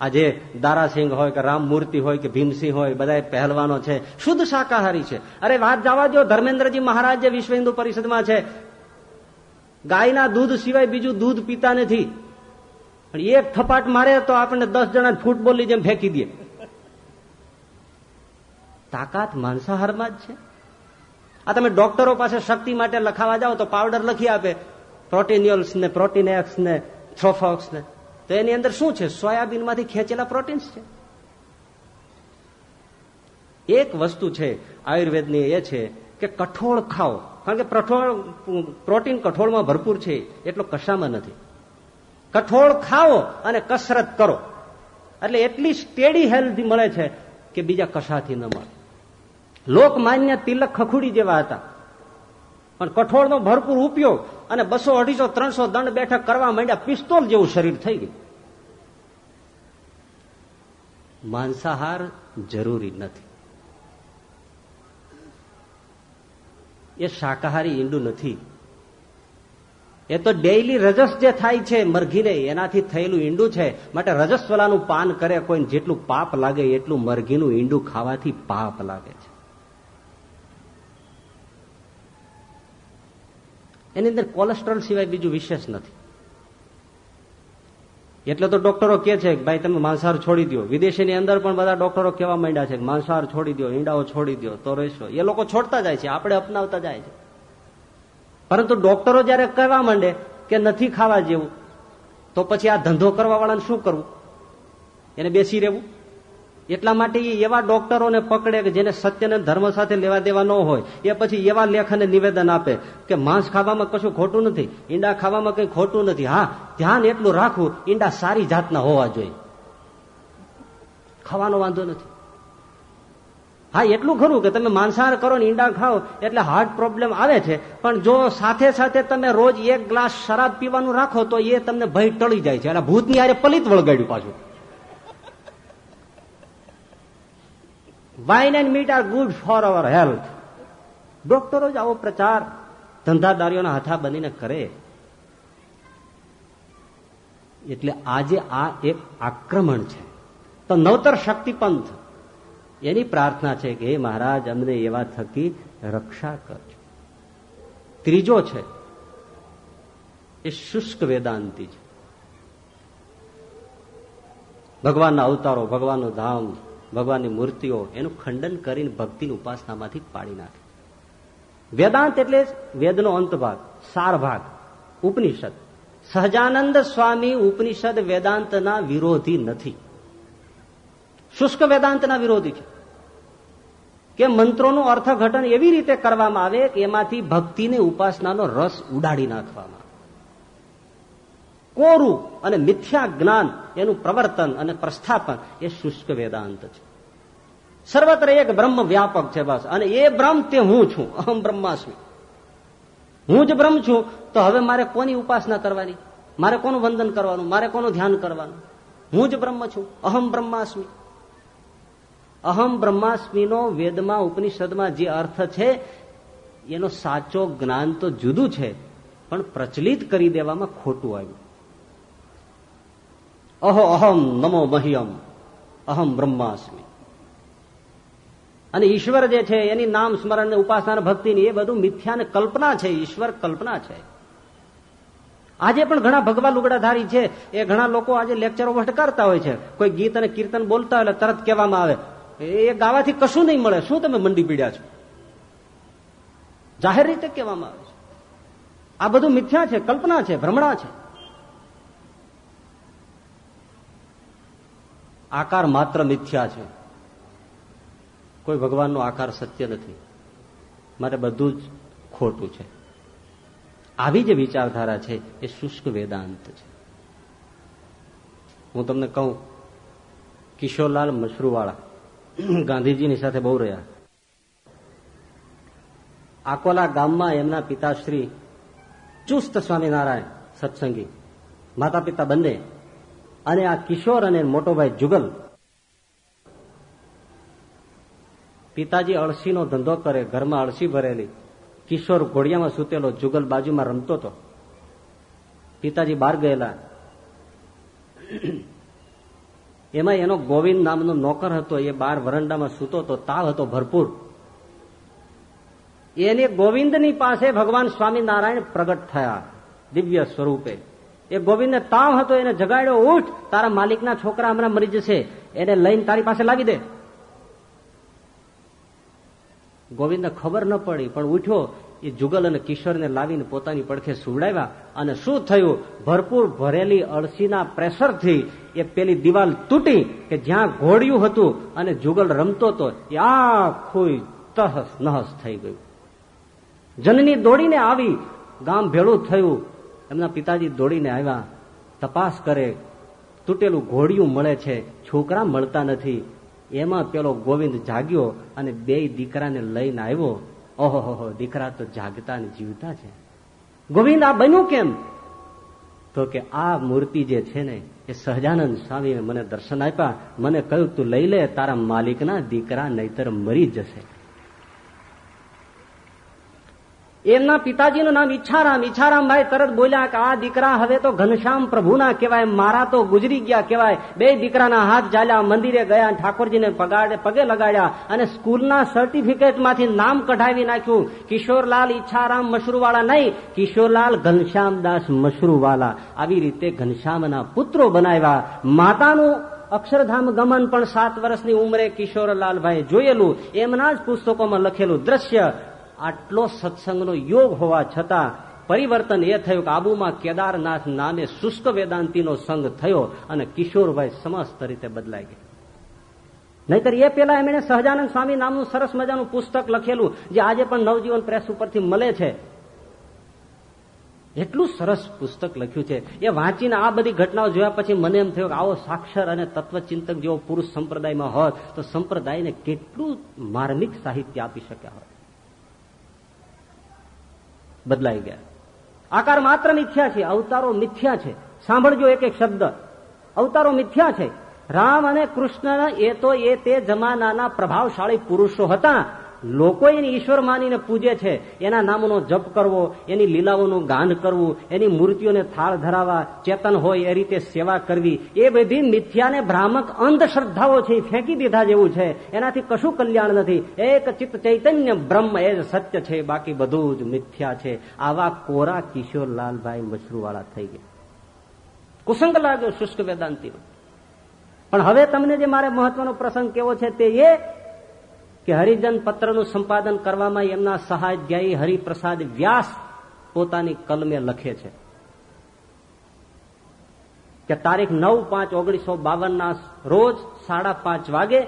આજે દારાસિંહ હોય કે રામમૂર્તિ હોય કે ભીમસિંહ હોય બધા પહેલવાનો છે. શુદ્ધ શાકાહારી છે. અરે વાત જવા દો ધર્મેન્દ્રજી મહારાજ જે વિશ્વ હિન્દુ પરિષદમાં છે. ગાયના દૂધ સિવાય બીજું દૂધ પીતા નથી. પણ એક થપાટ મારે તો આપણને દસ જણા ફૂટબોલની જેમ ફેંકી દે. તાકાત માંસાહારમાં જ છે. આ તમે ડોક્ટરો પાસે શક્તિ માટે લખાવા જાઓ તો પાવડર લખી આપે. પ્રોટીનિયલ્સ ને પ્રોટીન એક્સ ને થ્રોફોક્સ ને તો એની અંદર શું છે? સોયાબીનમાંથી ખેંચેલા પ્રોટીન્સ છે. એક વસ્તુ છે આયુર્વેદની એ છે કે કઠોળ ખાઓ. કારણ કે કઠોળ પ્રોટીન કઠોળમાં ભરપૂર છે, એટલો કશામાં નથી. કઠોળ ખાઓ અને કસરત કરો. એટલે એટલી સ્ટેડી હેલ્થ મળે છે કે બીજા કશાથી ન મળે. લોકમાન્ય તિલક ખખુડી જેવા હતા. પણ કઠોળનો ભરપૂર ઉપયોગ અને બસો અઢીસો, ત્રણસો દંડ બેઠક કરવા માંડ્યા, પિસ્તોલ જેવું શરીર થઈ ગયું. માંસાહાર જરૂરી નથી. એ શાકાહારી ઈંડું નથી. એ તો ડેઈલી રજસ જે થાય છે, મરઘીને એનાથી થયેલું ઈંડું છે, માટે રજસ્વલાનું પાન કરે, કોઈને જેટલું પાપ લાગે એટલું મરઘીનું ઈંડું ખાવાથી પાપ લાગે છે. એની અંદર કોલેસ્ટ્રોલ સિવાય બીજું વિશેષ નથી. એટલે તો ડોક્ટરો કે છે કે ભાઈ તમે માંસાહાર છોડી દો વિદેશીની અંદર પણ બધા ડોક્ટરો કહેવા માંડ્યા છે માંસાહાર છોડી દો ઈંડાઓ છોડી દો તો રહેશો. એ લોકો છોડતા જાય છે, આપણે અપનાવતા જાય છે. પરંતુ ડોક્ટરો જયારે કહેવા માંડે કે નથી ખાવા જેવું, તો પછી આ ધંધો કરવા વાળાને શું કરવું? એને બેસી રહેવું? એટલા માટે એવા ડોક્ટરોને પકડે કે જેને સત્યને ધર્મ સાથે લેવા દેવા ન હોય. એ પછી એવા લેખને નિવેદન આપે કે માંસ ખાવામાં કશું ખોટું નથી, ઈંડા ખાવામાં કઈ ખોટું નથી. હા, ધ્યાન એટલું રાખવું, ઈંડા સારી જાતના હોવા જોઈએ. ખાવાનો વાંધો નથી. હા, એટલું ખરું કે તમે માંસાહાર કરો ને ઈંડા ખાઓ એટલે હાર્ટ પ્રોબ્લેમ આવે છે. પણ જો સાથે સાથે તમે રોજ એક ગ્લાસ શરાબ પીવાનું રાખો તો એ તમને ભય ટળી જાય છે અને ભૂતની આરે પલિત વળગાડ્યું પાછું. Wine and meat are good for our health ડોક્ટરો જ આવો પ્રચાર ધંધાદારીઓના હાથા બનીને કરે એટલે આજે આ એક આક્રમણ છે તો નવતર શક્તિપંથ એની પ્રાર્થના છે કે મહારાજ અમને એવા થકી રક્ષા કરજો ત્રીજો છે એ શુષ્ક વેદાંતિ છે ભગવાનના અવતારો ભગવાનનું ધામ ભગવાનની મૂર્તિઓ એનું ખંડન કરીને ભક્તિની ઉપાસનામાંથી પાડી નાખે. વેદાંત એટલે વેદનો અંત સાર ભાગ ઉપનિષદ. સહજાનંદ સ્વામી ઉપનિષદ વેદાંતના વિરોધી નથી. શુષ્ક વેદાંતના વિરોધી છે. કે મંત્રોનું અર્થઘટન એવી રીતે કરવામાં આવે કે એમાંથી ભક્તિને ઉપાસનાનો રસ ઉડાડી નાખવામાં કોરું અને મિથ્યા જ્ઞાન, એનું પ્રવર્તન અને પ્રસ્થાપન એ શુષ્ક વેદાંત છે. સર્વત્ર એક બ્રહ્મ વ્યાપક છે બસ. અને એ બ્રહ્મ તે હું છું. અહમ બ્રહ્માસ્મી. હું જ બ્રહ્મ છું, તો હવે મારે કોની ઉપાસના કરવાની? મારે કોનું વંદન કરવાનું? મારે કોનું ધ્યાન કરવાનું? હું જ બ્રહ્મ છું. અહમ બ્રહ્માસ્મી. અહમ બ્રહ્માસ્મીનો વેદમાં, ઉપનિષદમાં જે અર્થ છે, એનો સાચો જ્ઞાન તો જુદું છે, પણ પ્રચલિત કરી દેવામાં ખોટું આવ્યું. અહો અહમ નમો મહિયમ અહમ બ્રહ્માસ્મી અને ઈશ્વર જે છે એની નામ સ્મરણ ને ઉપાસના ભક્તિની એ બધું મિથ્યા કલ્પના છે ઈશ્વર કલ્પના છે આજે પણ ઘણા ભગવાન લુગડાધારી છે એ ઘણા લોકો આજે લેક્ચરો કરતા હોય છે. કોઈ ગીત અને કીર્તન બોલતા હોય તરત કહેવામાં આવે એ ગાવાથી કશું નહીં મળે, શું તમે મંડી પીડ્યા છો? જાહેર રીતે કહેવામાં આવે છે. આ બધું મિથ્યા છે, કલ્પના છે, ભ્રમણા છે. આકાર માત્ર મિથ્યા છે. કોઈ ભગવાનનો આકાર સત્ય નથી. મારે બધું જ ખોટું છે. આવી જે વિચારધારા છે, એ શુષ્ક વેદાંત છે. હું તમને કહું, કિશોરલાલ મશરૂવાળા <clears throat> ગાંધીજીની સાથે બહુ રહ્યા. આકોલા ગામમાં એમના પિતાશ્રી ચુસ્ત સ્વામિનારાયણ સત્સંગી. માતા પિતા બંને અને આ કિશોર અને મોટો ભાઈ જુગલ પિતાજી અળસીનો ધંધો કરે, ઘરમાં અળસી ભરેલી. કિશોર ઘોડિયામાં સૂતેલો, જુગલ બાજુમાં રમતો હતો. પિતાજી બહાર ગયેલા. એમાં એનો ગોવિંદ નામનો નોકર હતો, એ બાર વરંડામાં સૂતો હતો, તાવ હતો ભરપૂર. એને ગોવિંદની પાસે ભગવાન સ્વામિનારાયણ પ્રગટ થયા, દિવ્ય સ્વરૂપે. એ ગોવિંદને તાવ હતો, એને જગાડ્યો, ઉઠ, તારા માલિકના છોકરા હમણાં મરી જશે. એને લઈને તારી પાસે લાવી દે. ગોવિંદને ખબર ન પડી, પણ ઉઠ્યો, એ જુગલ અને કિશોરને લાવીને પોતાની પડખે સુવડાવ્યા અને શું થયું? ભરપૂર ભરેલી અળસીના પ્રેશરથી એ પેલી દિવાલ તૂટી કે જ્યાં ઘોડિયું હતું અને જુગલ રમતો હતો એ આખું તહસ નહસ થઈ ગયું. જનની દોડીને આવી, ગામ ભેળું થયું એમના પિતાજી દોડીને આવ્યા. તપાસ કરે, તૂટેલું ઘોડિયું મળે છે, છોકરા મળતા નથી. એમાં પેલો ગોવિંદ જાગ્યો અને બે દીકરાને લઈને આવ્યો. ઓહો દીકરા તો જાગતા ને જીવતા છે. ગોવિંદ, આ બન્યું કેમ? તો કે આ મૂર્તિ જે છે ને, એ સહજાનંદ સ્વામીએ મને દર્શન આપ્યા. મને કહ્યું, તું લઈ લે, તારા માલિકના દીકરા નહીતર મરી જશે. એમના પિતાજીનું નામ ઈચ્છારામ, ઈચ્છારામભાઈ તરત બોલ્યા કે આ દીકરા હવે તો ઘનશ્યામ પ્રભુના કહેવાય, મારા તો ગુજરી ગયા કહેવાય. બે દીકરાના હાથ ચાલ્યા, મંદિરે ગયા, ઠાકોરજીને પગે લગાડ્યા અને સ્કૂલના સર્ટિફિકેટમાંથી નામ કઢાવી નાખ્યું. કિશોરલાલ ઈચ્છારામ મશરૂવાળા નહીં, કિશોરલાલ ઘનશ્યામદાસ મશરૂવાલા આવી રીતે ઘનશ્યામના પુત્રો બનાવ્યા. માતાનું અક્ષરધામ ગમન પણ સાત વર્ષની ઉંમરે કિશોરલાલભાઈ જોયેલું. એમના જ પુસ્તકોમાં લખેલું દ્રશ્ય આટલો સત્સંગનો યોગ હોવા છતાં પરિવર્તન એ થયું કે આબુમાં કેદારનાથ નામે શુષ્ક વેદાંતિનો સંઘ થયો અને કિશોરભાઈ સમસ્ત રીતે બદલાઈ ગયા. નહીતર એ પેલા એમણે સહજાનંદ સ્વામી નામનું સરસ મજાનું પુસ્તક લખેલું જે આજે પણ નવજીવન પ્રેસ ઉપરથી મળે છે. એટલું સરસ પુસ્તક લખ્યું છે. એ વાંચીને આ બધી ઘટનાઓ જોયા પછી મને એમ થયું કે આવો સાક્ષર અને તત્વચિંતક જેવો પુરુષ સંપ્રદાયમાં હોત તો સંપ્રદાયને કેટલું માર્મિક સાહિત્ય આપી શક્યા હોત. બદલાઈ ગયા. આકાર માત્ર મિથ્યા છે, અવતારો મિથ્યા છે. સાંભળજો એક એક શબ્દ. અવતારો મિથ્યા છે. રામ અને કૃષ્ણ એ તો એ તે જમાનાના પ્રભાવશાળી પુરુષો હતા. લોકો એને ઈશ્વર માનીને પૂજે છે. એના નામનો જપ કરવો, એની લીલાઓનું ગાન કરવું, એની મૂર્તિઓને થાળ ધરાવવા, ચેતન હોય એ રીતે સેવા કરવી, એ બધી મિથ્યાને ભ્રામક અંધશ્રદ્ધાઓ છે ફેંકી દીધા જેવું છે. એનાથી કશું કલ્યાણ નથી. એક ચિત્ત ચૈતન્ય બ્રહ્મ એ જ સત્ય છે, બાકી બધું જ મિથ્યા છે. આવા કોરા કિશોરલાલભાઈ મશરૂવાળા થઈ ગયા. કુસંગ લાગ્યો શુષ્ક વેદાંતિ પણ હવે તમને જે મારે મહત્વનો પ્રસંગ કેવો છે તે એ કે હરિજન પત્રનું સંપાદન કરવામાં એમના સહાધ્યાયી હરિપ્રસાદ વ્યાસ પોતાની કલમે લખે છે. કે તારીખ નવ પાંચ ઓગણીસો બાવનના રોજ સાડા પાંચ વાગે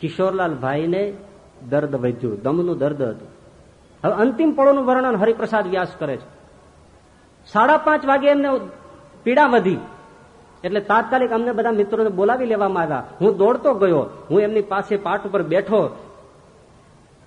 કિશોરલાલ ભાઈને દર્દ વધ્યું. દમનું દર્દ હતું. હવે અંતિમ પળોનું વર્ણન હરિપ્રસાદ વ્યાસ કરે છે. સાડા પાંચ વાગે એમને પીડા વધી. એટલે તાત્કાલિક અમને બધા મિત્રોને બોલાવી લેવામાં આવ્યા. હું દોડતો ગયો. હું એમની પાસે પાટ ઉપર બેઠો.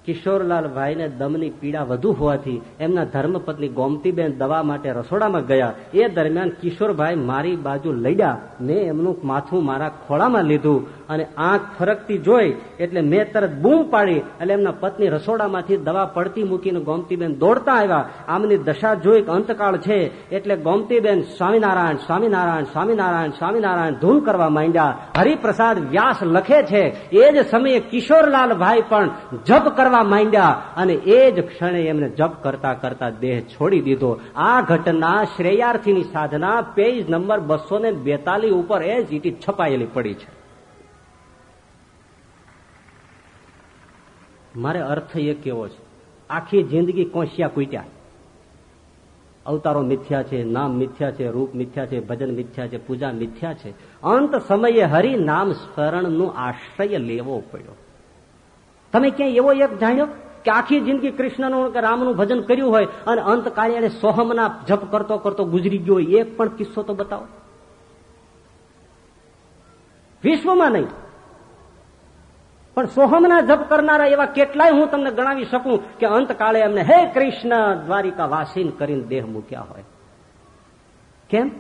કિશોરલાલ ભાઈને દમની પીડા વધુ હોવાથી એમના ધર્મપત્ની ગોમતીબેન દવા માટે રસોડામાં ગયા. એ દરમિયાન કિશોરભાઈ મારી બાજુ લડ્યા. મેં એમનું માથું મારા ખોળામાં લીધું અને આંખ ફરકતી જોઈ એટલે મેં તરત બૂમ પાડી એટલે એમના પત્ની રસોડામાંથી દવા પડતી મૂકીને ગોમતીબેન દોડતા આવ્યા. આમની દશા જોઈ અંતકાળ છે એટલે ગોમતીબેન સ્વામિનારાયણ સ્વામિનારાયણ સ્વામિનારાયણ સ્વામિનારાયણ ધૂમ કરવા માંડ્યા. હરિપ્રસાદ વ્યાસ લખે છે, એ જ સમયે કિશોરલાલ ભાઈ પણ જપ કરવા માંડ્યા અને એ જ ક્ષણે એમને જપ કરતા કરતા દેહ છોડી દીધો. આ ઘટના શ્રેયાર્થીની સાધના પેજ નંબર બસો ને ઉપર એ જીટી છપાયેલી પડી છે. મારે અર્થ એ કેવો છે? આખી જિંદગી કોશિયા કૂટ્યા. અવતારો મિથ્યા છે, નામ મિથ્યા છે, રૂપ મિથ્યા છે, ભજન મિથ્યા છે, પૂજા મિથ્યા છે. અંત સમયે હરિ નામ સ્મરણનું આશ્રય લેવો પડ્યો. તમે ક્યાંય એવો એક જાણ્યો કે આખી જિંદગી કૃષ્ણનું કે રામનું ભજન કર્યું હોય અને અંત કાળે સોહમના જપ કરતો કરતો ગુજરી ગયો એક પણ કિસ્સો તો બતાવો. વિશ્વમાં નહીં. પણ સોહમના જપ કરનારા એવા કેટલાય હું તમને ગણાવી શકું કે અંતકાળે એમને હે કૃષ્ણ દ્વારિકા વાસીન કરીને દેહ મૂક્યા હોય. કેમ?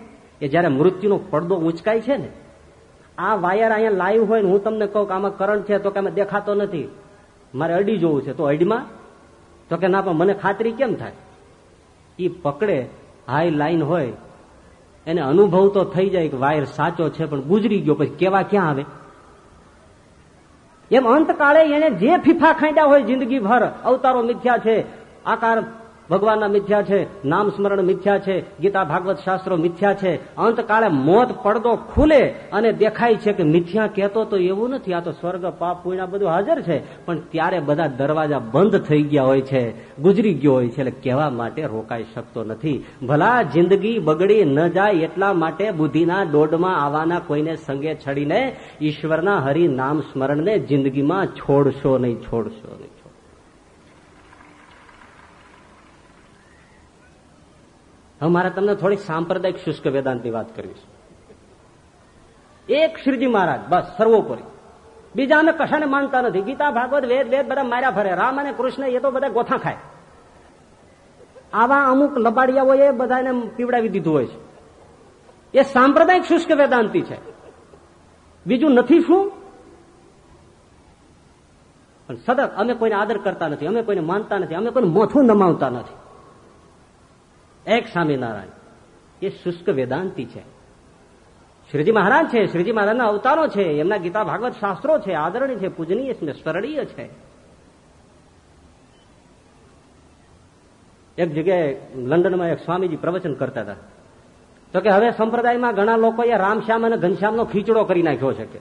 એ જયારે મૃત્યુનો પડદો ઉંચકાય છે ને, આ વાયર અહીંયા લાઈવ હોય ને હું તમને કહું કે આમાં કરંટ છે તો કે દેખાતો નથી. મારે અડી જોવું છે, તો અડીમાં? તો કે ના, પણ મને ખાતરી કેમ થાય? એ પકડે હાઈ લાઈન હોય, એને અનુભવ તો થઈ જાય કે વાયર સાચો છે, પણ ગુજરી ગયો, પછી કેવા ક્યાં આવે? એમ અંતકાળે એને જે ફીફા ખાંડ્યા હોય જિંદગીભર, અવતારો મિથ્યા છે, આકાર ભગવાનના મિથ્યા છે, નામ સ્મરણ મિથ્યા છે, ગીતા ભાગવત શાસ્ત્રો મિથ્યા છે. અંતકાળે મોત પડદો ખુલે અને દેખાય છે કે મિથ્યા કહેતો તો એવું નથી, આ તો સ્વર્ગ, પાપ પૂર્ણા બધું હાજર છે. પણ ત્યારે બધા દરવાજા બંધ થઈ ગયા હોય છે, ગુજરી ગયો હોય છે, એટલે કહેવા માટે રોકાઈ શકતો નથી. ભલા જિંદગી બગડી ન જાય એટલા માટે બુદ્ધિના દોડમાં આવવાના કોઈને સંગે છડીને ઈશ્વરના હરિ નામ સ્મરણને જિંદગીમાં છોડશો નહીં છોડશો નહીં. હવે મારે તમને થોડીક સાંપ્રદાયિક શુષ્ક વેદાંતની વાત કરવી છે. એક શ્રીજી મહારાજ, બસ, સર્વોપરી. બીજા અમે કશાને માનતા નથી. ગીતા, ભાગવત, વેદ વેદ બધા માર્યા ફરે. રામ અને કૃષ્ણ એ તો બધા ગોથા ખાય. આવા અમુક લબાડિયાઓએ બધાને પીવડાવી દીધું હોય છે. એ સાંપ્રદાયિક શુષ્ક વેદાંતિ છે. બીજું નથી શું? પણ સતત અમે કોઈને આદર કરતા નથી, અમે કોઈને માનતા નથી, અમે કોઈને મોથું નમાવતા નથી. એક સ્વામિનારાયણ. એ શુષ્ક વેદાંતિ છે. શ્રીજી મહારાજ છે, શ્રીજી મહારાજના અવતારો છે, એમના ગીતા ભાગવત શાસ્ત્રો છે, આદરણીય છે, પૂજનીય છે સ્મરણીય છે. એક જગ્યાએ લંડનમાં એક સ્વામીજી પ્રવચન કરતા હતા. તો કે હવે સંપ્રદાયમાં ઘણા લોકોએ રામશ્યામ અને ઘનશ્યામનો ખીચડો કરી નાખ્યો છે કે.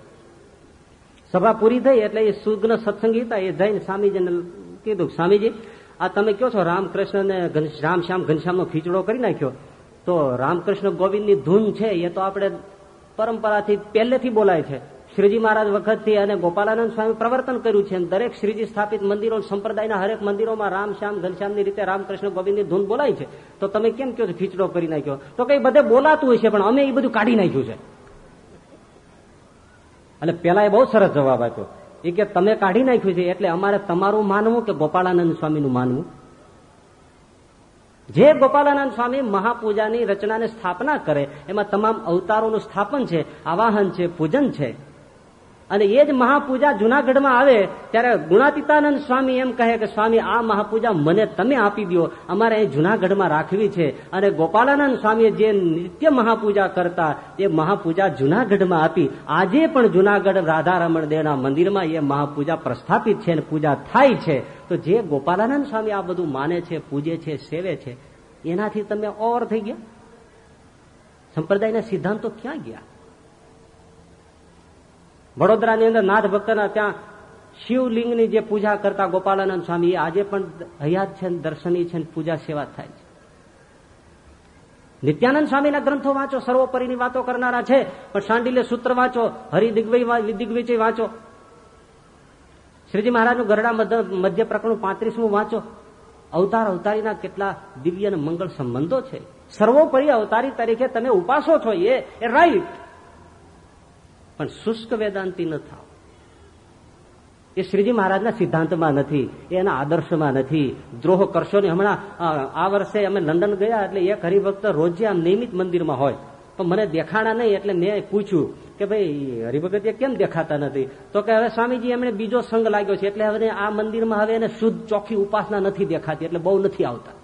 સભા પૂરી થઈ એટલે એ સુગ્ન સત્સંગીતા એ જઈને સ્વામીજીને કીધું, સ્વામીજી આ તમે કહો છો રામકૃષ્ણ ને રામશ્યામ ઘનશ્યામનો ખીચડો કરી નાખ્યો, તો રામકૃષ્ણ ગોવિંદની ધૂન છે, એ તો આપણે પરંપરાથી પહેલેથી બોલાય છે. શ્રીજી મહારાજ વખતથી અને ગોપાલાનંદ સ્વામી પ્રવર્તન કર્યું છે દરેક શ્રીજી સ્થાપિત મંદિરો, સંપ્રદાયના હરેક મંદિરોમાં રામ શ્યામ ઘનશ્યામની રીતે રામકૃષ્ણ ગોવિંદની ધૂન બોલાય છે. તો તમે કેમ કહો છો ખીચડો કરી નાખ્યો? તો કઈ બધે બોલાતું હોય છે, પણ અમે એ બધું કાઢી નાખ્યું છે. એટલે પેલા એ બહુ સરસ જવાબ આપ્યો. એ કે તમે કાઢી નાખ્યું છે એટલે અમારે તમારું માનવું કે ગોપાળાનંદ સ્વામીનું માનવું? જે ગોપાલાનંદ સ્વામી મહાપૂજાની રચનાને સ્થાપના કરે, એમાં તમામ અવતારોનું સ્થાપન છે, આવાહન છે, પૂજન છે અને એ જ મહાપૂજા જુનાગઢમાં આવે, ત્યારે ગુણાતીતાનંદ સ્વામી એમ કહે કે, સ્વામી, આ મહાપૂજા મને તમે આપી દો અમારે અહીં જુનાગઢમાં રાખવી છે. અને ગોપાલાનંદ સ્વામીએ જે નિત્ય મહાપૂજા કરતા, એ મહાપૂજા જુનાગઢમાં આપી. આજે પણ જુનાગઢ રાધારમણ દેવના મંદિરમાં એ મહાપૂજા પ્રસ્થાપિત છે અને પૂજા થાય છે. તો જે ગોપાલાનંદ સ્વામી આ બધું માને છે, પૂજે છે, સેવે છે, એનાથી તમે ઓર થઈ ગયા? સંપ્રદાયના સિદ્ધાંતો ક્યાં ગયા? વડોદરાની અંદર નાથ ભક્તના ત્યાં શિવલિંગની જે પૂજા કરતા ગોપાલાનંદ સ્વામી આજે પણ હયાત છે દર્શની છે પૂજા સેવા થાય છે. નિત્યાનંદ સ્વામીના ગ્રંથો વાંચો, સર્વોપરીની વાતો કરનારા છે, પણ શાંડિલ્ય સૂત્ર વાંચો હરિદિગ્વય દિગ્વિજય વાંચો. શ્રીજી મહારાજનું ગરડા મધ્ય પ્રકરણ પાંત્રીસમું વાંચો. અવતાર અવતારીના કેટલા દિવ્ય અને મંગળ સંબંધો છે. સર્વોપરી અવતારી તરીકે તમે ઉપાસો છો એ રાઈટ પણ શુષ્ક વેદાંતિ ન થાવ. એ શ્રીજી મહારાજના સિદ્ધાંતમાં નથી એના આદર્શમાં નથી. દ્રોહ કરશો ને હમણાં આ વર્ષે અમે લંડન ગયા એટલે એક હરિભક્ત રોજે આમ નિયમિત મંદિરમાં હોય. તો મને દેખાણા નહીં એટલે મેં પૂછ્યું કે ભાઈ હરિભગત કેમ દેખાતા નથી? તો કે હવે સ્વામીજી, એમણે બીજો સંઘ લાગ્યો છે. એટલે હવે આ મંદિરમાં હવે એને શુદ્ધ ચોખ્ખી ઉપાસના નથી દેખાતી, એટલે બહુ નથી આવતા.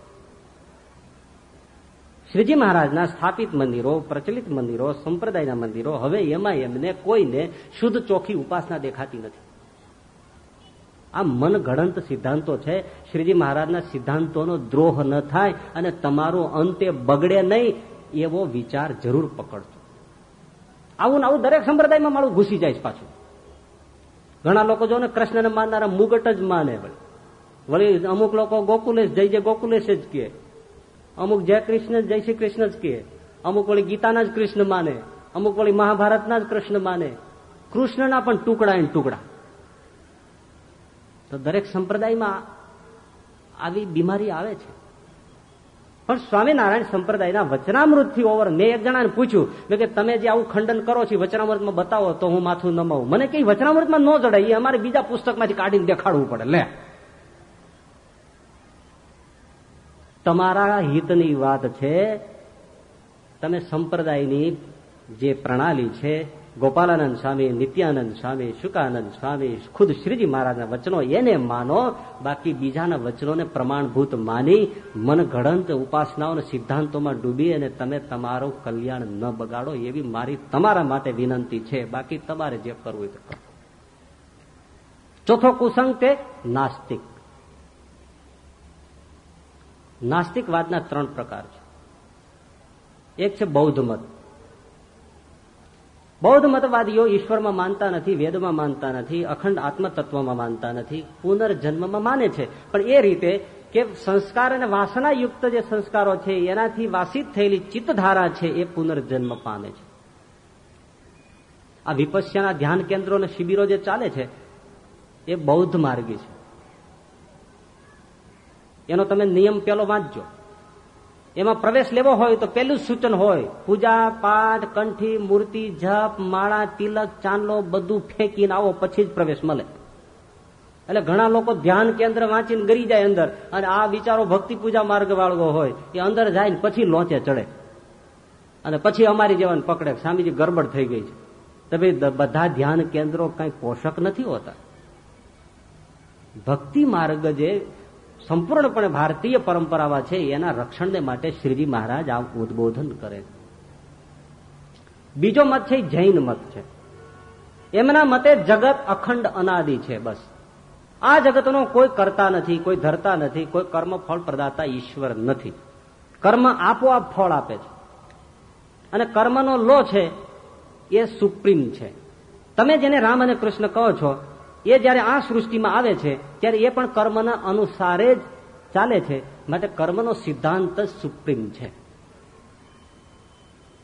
શ્રીજી મહારાજના સ્થાપિત મંદિરો, પ્રચલિત મંદિરો, સંપ્રદાયના મંદિરો હવે એમાં એમને કોઈને શુદ્ધ ચોખ્ખી ઉપાસના દેખાતી નથી. આ મનગણંત સિદ્ધાંતો છે. શ્રીજી મહારાજના સિદ્ધાંતોનો દ્રોહ ન થાય અને તમારો અંતે બગડે નહીં એવો વિચાર જરૂર પકડજો. આવું આવું દરેક સંપ્રદાયમાં મારું ઘૂસી જાય પાછું. ઘણા લોકો જો ને કૃષ્ણને માનનારા મુગટ જ માને વળી. અમુક લોકો ગોકુલેશ જય જે ગોકુલેશ જ કહે. અમુક જય કૃષ્ણ, જય શ્રી કૃષ્ણ જ કહે અમુક વળી ગીતાના જ કૃષ્ણ માને. અમુક વળી મહાભારતના જ કૃષ્ણ માને. કૃષ્ણના પણ ટુકડા એ ટુકડા. તો દરેક સંપ્રદાયમાં આવી બીમારી આવે છે. પણ સ્વામિનારાયણ સંપ્રદાયના વચનામૃતથી ઓવર મેં એક જણાને પૂછ્યું, મેં કે તમે જે આવું ખંડન કરો છો વચનામૃતમાં બતાવો તો હું માથું નમાવું. મને કઈ વચનામૃતમાં ન જડાય એ અમારે બીજા પુસ્તકમાંથી કાઢીને દેખાડવું પડે. લે. તમારા હિતની વાત છે. તમે સંપ્રદાયની જે પ્રણાલી છે, ગોપાલાનંદ સ્વામી, નિત્યાનંદ સ્વામી, શુકાનંદ સ્વામી, ખુદ શ્રીજી મહારાજના વચનો એને માનો, બાકી બીજાના વચનોને પ્રમાણભૂત માની મનઘડંત ઉપાસનાઓના સિદ્ધાંતોમાં ડૂબી અને તમે તમારું કલ્યાણ ન બગાડો એવી મારી તમારા માટે વિનંતી છે. બાકી તમારે જે કરવું એ કરો. ચોથો કુસંગ તે નાસ્તિક. નાસ્તિકવાદના ત્રણ પ્રકાર છે. એક છે બૌદ્ધ મત. બૌદ્ધ મતવાદીઓ ઈશ્વરમાં માનતા નથી, વેદમાં માનતા નથી, અખંડ આત્મતત્વમાં માનતા નથી, પુનર્જન્મમાં માને છે. પણ એ રીતે કે સંસ્કાર અને વાસનાયુક્ત જે સંસ્કારો છે, એનાથી વાસિત થયેલી ચિત્તધારા છે, એ પુનર્જન્મ પામે છે. આ વિપસ્યાના ધ્યાન કેન્દ્રો અને શિબિરો જે ચાલે છે, એ બૌદ્ધ માર્ગી છે. એનો તમે નિયમ પેલો વાંચજો. એમાં પ્રવેશ લેવો હોય તો પેલું સૂચન હોય, પૂજા, પાઠ, કંઠી, મૂર્તિ, જપ, માળા, તિલક, ચાંદલો બધું ફેંકીને આવો, પછી જ પ્રવેશ મળે. એટલે ઘણા લોકો ધ્યાન કેન્દ્ર વાંચીને ગરી જાય અંદર, અને આ વિચારો ભક્તિ પૂજા માર્ગ વાળવો હોય, એ અંદર જાય ને પછી લોચે ચડે. અને પછી અમારી જેવાને પકડે. સ્વામીજી ગરબડ થઈ ગઈ છે. તો બધા ધ્યાન કેન્દ્રો કઈ પોષક નથી હોતા. ભક્તિ માર્ગ જે સંપૂર્ણપણે ભારતીય પરંપરામાં છે, એના રક્ષણને માટે શ્રીજી મહારાજ આ ઉદબોધન કરે બીજો મત છે, જૈન મત છે. એમના મતે જગત અખંડ અનાદિ છે, બસ. આ જગતનો કોઈ કરતા નથી, કોઈ ધરતા નથી, કોઈ કર્મ ફળ પ્રદાતા ઈશ્વર નથી. કર્મ આપોઆપ ફળ આપે છે. અને કર્મનો લો છે, એ સુપ્રીમ છે. તમે જેને રામ અને કૃષ્ણ કહો છો એ જયારે આ સૃષ્ટિમાં આવે છે, ત્યારે એ પણ કર્મના અનુસારે જ ચાલે છે. માટે કર્મનો સિદ્ધાંત જ સુપ્રીમ છે.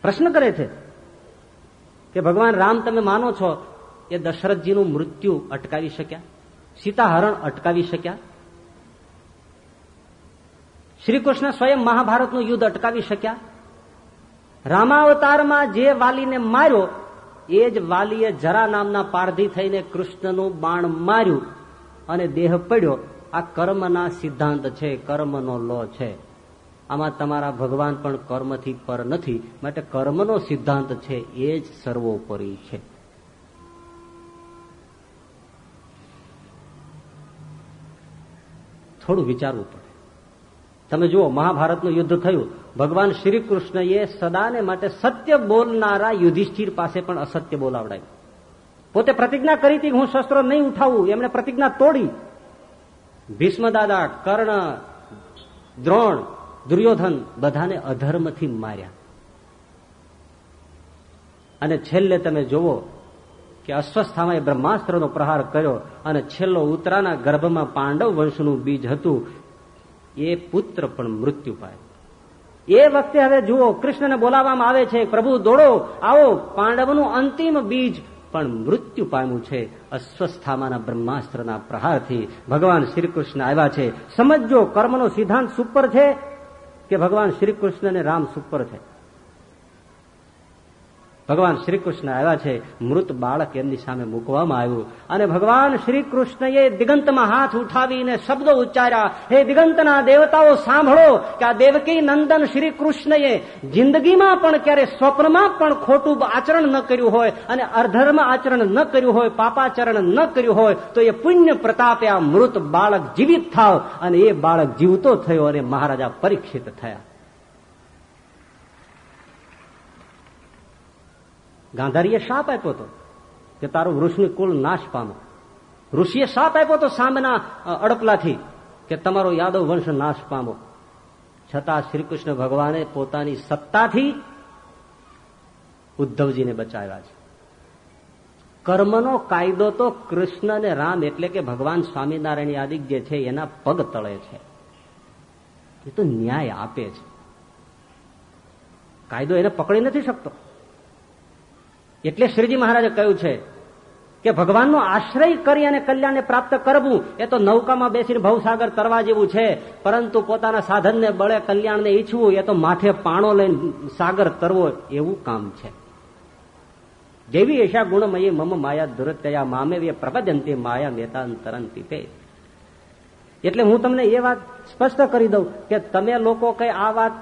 પ્રશ્ન કરે છે કે ભગવાન રામ તમે માનો છો, એ દશરથજીનું મૃત્યુ અટકાવી શક્યા? સીતાહરણ અટકાવી શક્યા? શ્રી કૃષ્ણ સ્વયં મહાભારતનું યુદ્ધ અટકાવી શક્યા? રામાવતારમાં જે વાલીને માર્યો એ જ વાલીએ જરા નામના પારધી થઈને કૃષ્ણનું બાણ માર્યું અને દેહ પડ્યો. આ કર્મના સિદ્ધાંત છે, કર્મનો લો છે. આમાં તમારા ભગવાન પણ કર્મથી પર નથી, માટે કર્મનો સિદ્ધાંત છે, એ જ સર્વોપરી છે. થોડું વિચારવું પડે. તમે જુઓ, મહાભારતનું યુદ્ધ થયું. ભગવાન શ્રી કૃષ્ણએ સદાને માટે સત્ય બોલનારા યુધિષ્ઠિર પાસે પણ અસત્ય બોલાવડાય. પોતે પ્રતિજ્ઞા કરી હતી હું શસ્ત્રો નહીં ઉઠાવું, એમણે પ્રતિજ્ઞા તોડી. ભીષ્મ દાદા કર્ણ, દ્રોણ, દુર્યોધન બધાને અધર્મથી માર્યા. અને છેલ્લે તમે જોવો કે અસ્વસ્થામાં બ્રહ્માસ્ત્રનો પ્રહાર કર્યો અને છેલ્લો ઉત્તરાના ગર્ભમાં પાંડવ વંશનું બીજ હતું. એ પુત્ર પણ મૃત્યુ પાય એ વખતે હવે જુઓ, કૃષ્ણને બોલાવવામાં આવે છે, પ્રભુ દોડો, આવો, પાંડવનું અંતિમ બીજ. પણ મૃત્યુ પામ્યું છે, અસ્વસ્થામાના બ્રહ્માસ્ત્રના પ્રહારથી. ભગવાન શ્રી કૃષ્ણ આવ્યા છે. સમજો કર્મનો સિદ્ધાંત સુપર છે કે ભગવાન શ્રી કૃષ્ણ અને રામ સુપર છે? ભગવાન શ્રી કૃષ્ણ આવ્યા છે, મૃત બાળક એમની સામે મૂકવામાં આવ્યું. અને ભગવાન શ્રી કૃષ્ણએ દિગંતમાં હાથ ઉઠાવીને શબ્દો ઉચ્ચાર્યા, હે દિગંતના દેવતાઓ, સાંભળો કે આ દેવકી નંદન શ્રી કૃષ્ણએ જિંદગીમાં પણ ક્યારે સ્વપ્નમાં પણ ખોટું આચરણ ન કર્યું હોય અને અર્ધર્મ આચરણ ન કર્યું હોય, પાપાચરણ ન કર્યું હોય, તો એ પુણ્ય પ્રતાપે આ મૃત બાળક જીવિત થાવ અને એ બાળક જીવતો થયો અને મહારાજા પરીક્ષિત થયા. ગાંધારીએ શાપ આપ્યો હતો કે તારું વૃક્ષની કુલ નાશ પામે. ઋષિએ શાપ આપ્યો હતો સામેના અડપલાથી કે તમારો યાદવ વંશ નાશ પામો. છતાં શ્રી કૃષ્ણ ભગવાને પોતાની સત્તાથી ઉદ્ધવજીને બચાવ્યા છે. કર્મનો કાયદો તો કૃષ્ણ અને રામ એટલે કે ભગવાન સ્વામિનારાયણ યાદિક જે છે, એના પગ તળે છે. એ તો ન્યાય આપે છે. કાયદો એને પકડી નથી શકતો. એટલે શ્રીજી મહારાજે કહ્યું છે કે ભગવાનનો આશ્રય કરી અને કલ્યાણને પ્રાપ્ત કરવું એ તો નૌકામાં બેસીને ભવસાગર તરવા જેવું છે, પરંતુ પોતાના સાધનને બળે કલ્યાણને ઈચ્છવું એ તો માથે પાણો લઈને સાગર તરવો એવું કામ છે. દેવી એશા ગુણમયી મમ માયા ધુરતયા મામેવ્ય પ્રપદ્યંતી માયા મેતાંતરંતી તે એટલે હું તમને એ વાત સ્પષ્ટ કરી દઉં કે તમે લોકો કઈ આ વાત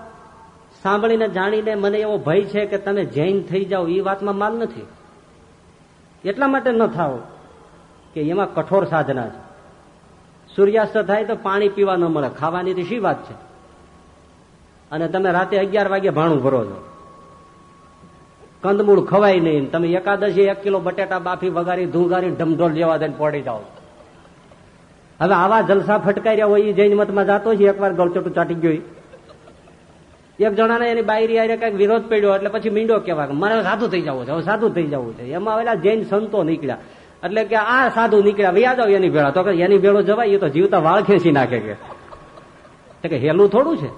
સાંભળીને જાણીને મને એવો ભય છે કે તમે જૈન થઈ જાઓ એ વાતમાં માલ નથી. એટલા માટે ન થાવ કે એમાં કઠોર સાધના છે. સૂર્યાસ્ત થાય તો પાણી પીવા ન મળે. ખાવાની શી વાત છે? અને તમે રાતે અગિયાર વાગે ભાણું ભરો છો. કંદમૂળ ખવાય નહીં. તમે એકાદશી એક કિલો બટેટા બાફી વગારી ધૂંગારી, ઢમઢોલ જેવા દઈને પડી જાઓ. હવે આવા જલસા ફટકાર્યા હોય એ જૈન મતમાં જાતો છે. એકવાર ગળચોટું ચાટી ગયો એક જણાને એની બાયરી આરે કંઈક વિરોધ પડ્યો એટલે પછી મીંડો કહેવાય મારે સાધુ થઈ જવું છે, હવે સાધુ થઈ જવું છે. એમાં આવેલા જૈન સંતો નીકળ્યા. એટલે કે આ સાધુ નીકળ્યા. વ્યા જાવ એની ભેળા. તો કે એની ભેળો જવાય, એ તો જીવતા વાળ ખેંચી નાખે કે. હેલું થોડું છે.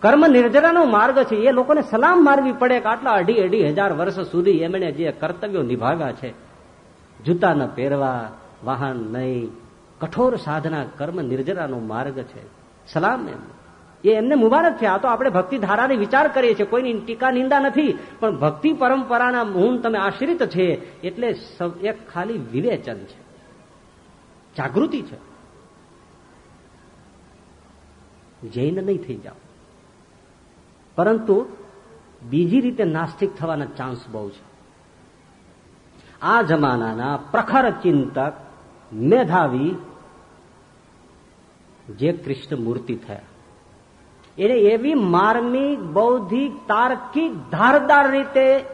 કર્મ નિર્જરાનો માર્ગ છે. એ લોકોને સલામ મારવી પડે કે આટલા અઢી અઢી હજાર વર્ષ સુધી એમણે જે કર્તવ્યો નિભાવ્યા છે. જૂતા ન પહેરવા, વાહન નહીં. કઠોર સાધના કર્મ નિર્જરાનો માર્ગ છે. સલામ એમ એ એમને મુબારક છે આ તો આપણે ભક્તિ ધારાને વિચાર કરીએ છીએ. કોઈની ટીકા નિંદા નથી. પણ ભક્તિ પરંપરાના મૂળ તમે આશ્રિત છે એટલે એક ખાલી વિવેચન છે. જાગૃતિ છે. જૈન નહીં થઈ જાઓ. પરંતુ બીજી રીતે નાસ્તિક થવાના ચાન્સ બહુ છે. આ જમાનાના પ્રખર ચિંતક, મેધાવી જે કૃષ્ણ મૂર્તિ થયા. એને એવી માર્મિક, બૌદ્ધિક, તાર્કિક, ધારદાર રીતે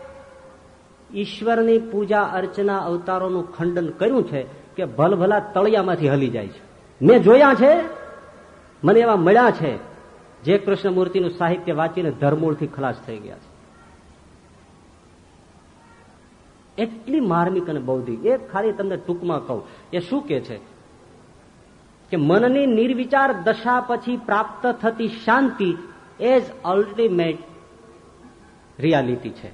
ઈશ્વરની પૂજા અર્ચના અવતારોનું ખંડન કર્યું છે કે ભલભલા તળિયામાંથી હલી જાય છે. મેં જોયા છે, મને એવા મળ્યા છે. જે કૃષ્ણમૂર્તિનું સાહિત્ય વાંચીને ધરમૂળથી ખલાસ થઈ ગયા છે. એટલી માર્મિક અને બૌદ્ધિક. એ ખાલી તમને ટૂંકમાં કહું, એ શું કે છે? કે મનની નિર્વિચાર દશા પછી પ્રાપ્ત થતી શાંતિ એ જ અલ્ટિમેટ રિયાલિટી છે.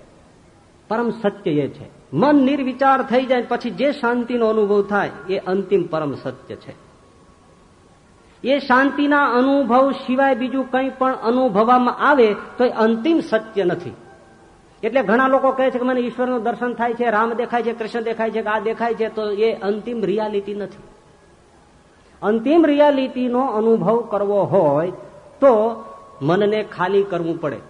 પરમ સત્ય એ છે. મન નિર્વિચાર થઈ જાય પછી જે શાંતિનો અનુભવ થાય એ અંતિમ પરમ સત્ય છે. એ શાંતિના અનુભવ સિવાય બીજું કંઈ પણ અનુભવવામાં આવે તો એ અંતિમ સત્ય નથી. એટલે ઘણા લોકો કહે છે કે મને ઈશ્વરનું દર્શન થાય છે, રામ દેખાય છે, કૃષ્ણ દેખાય છે, આ દેખાય છે, તો એ અંતિમ રિયાલિટી નથી. અંતિમ રિયાલિટીનો અનુભવ કરવો હોય તો મનને ખાલી કરવું પડે.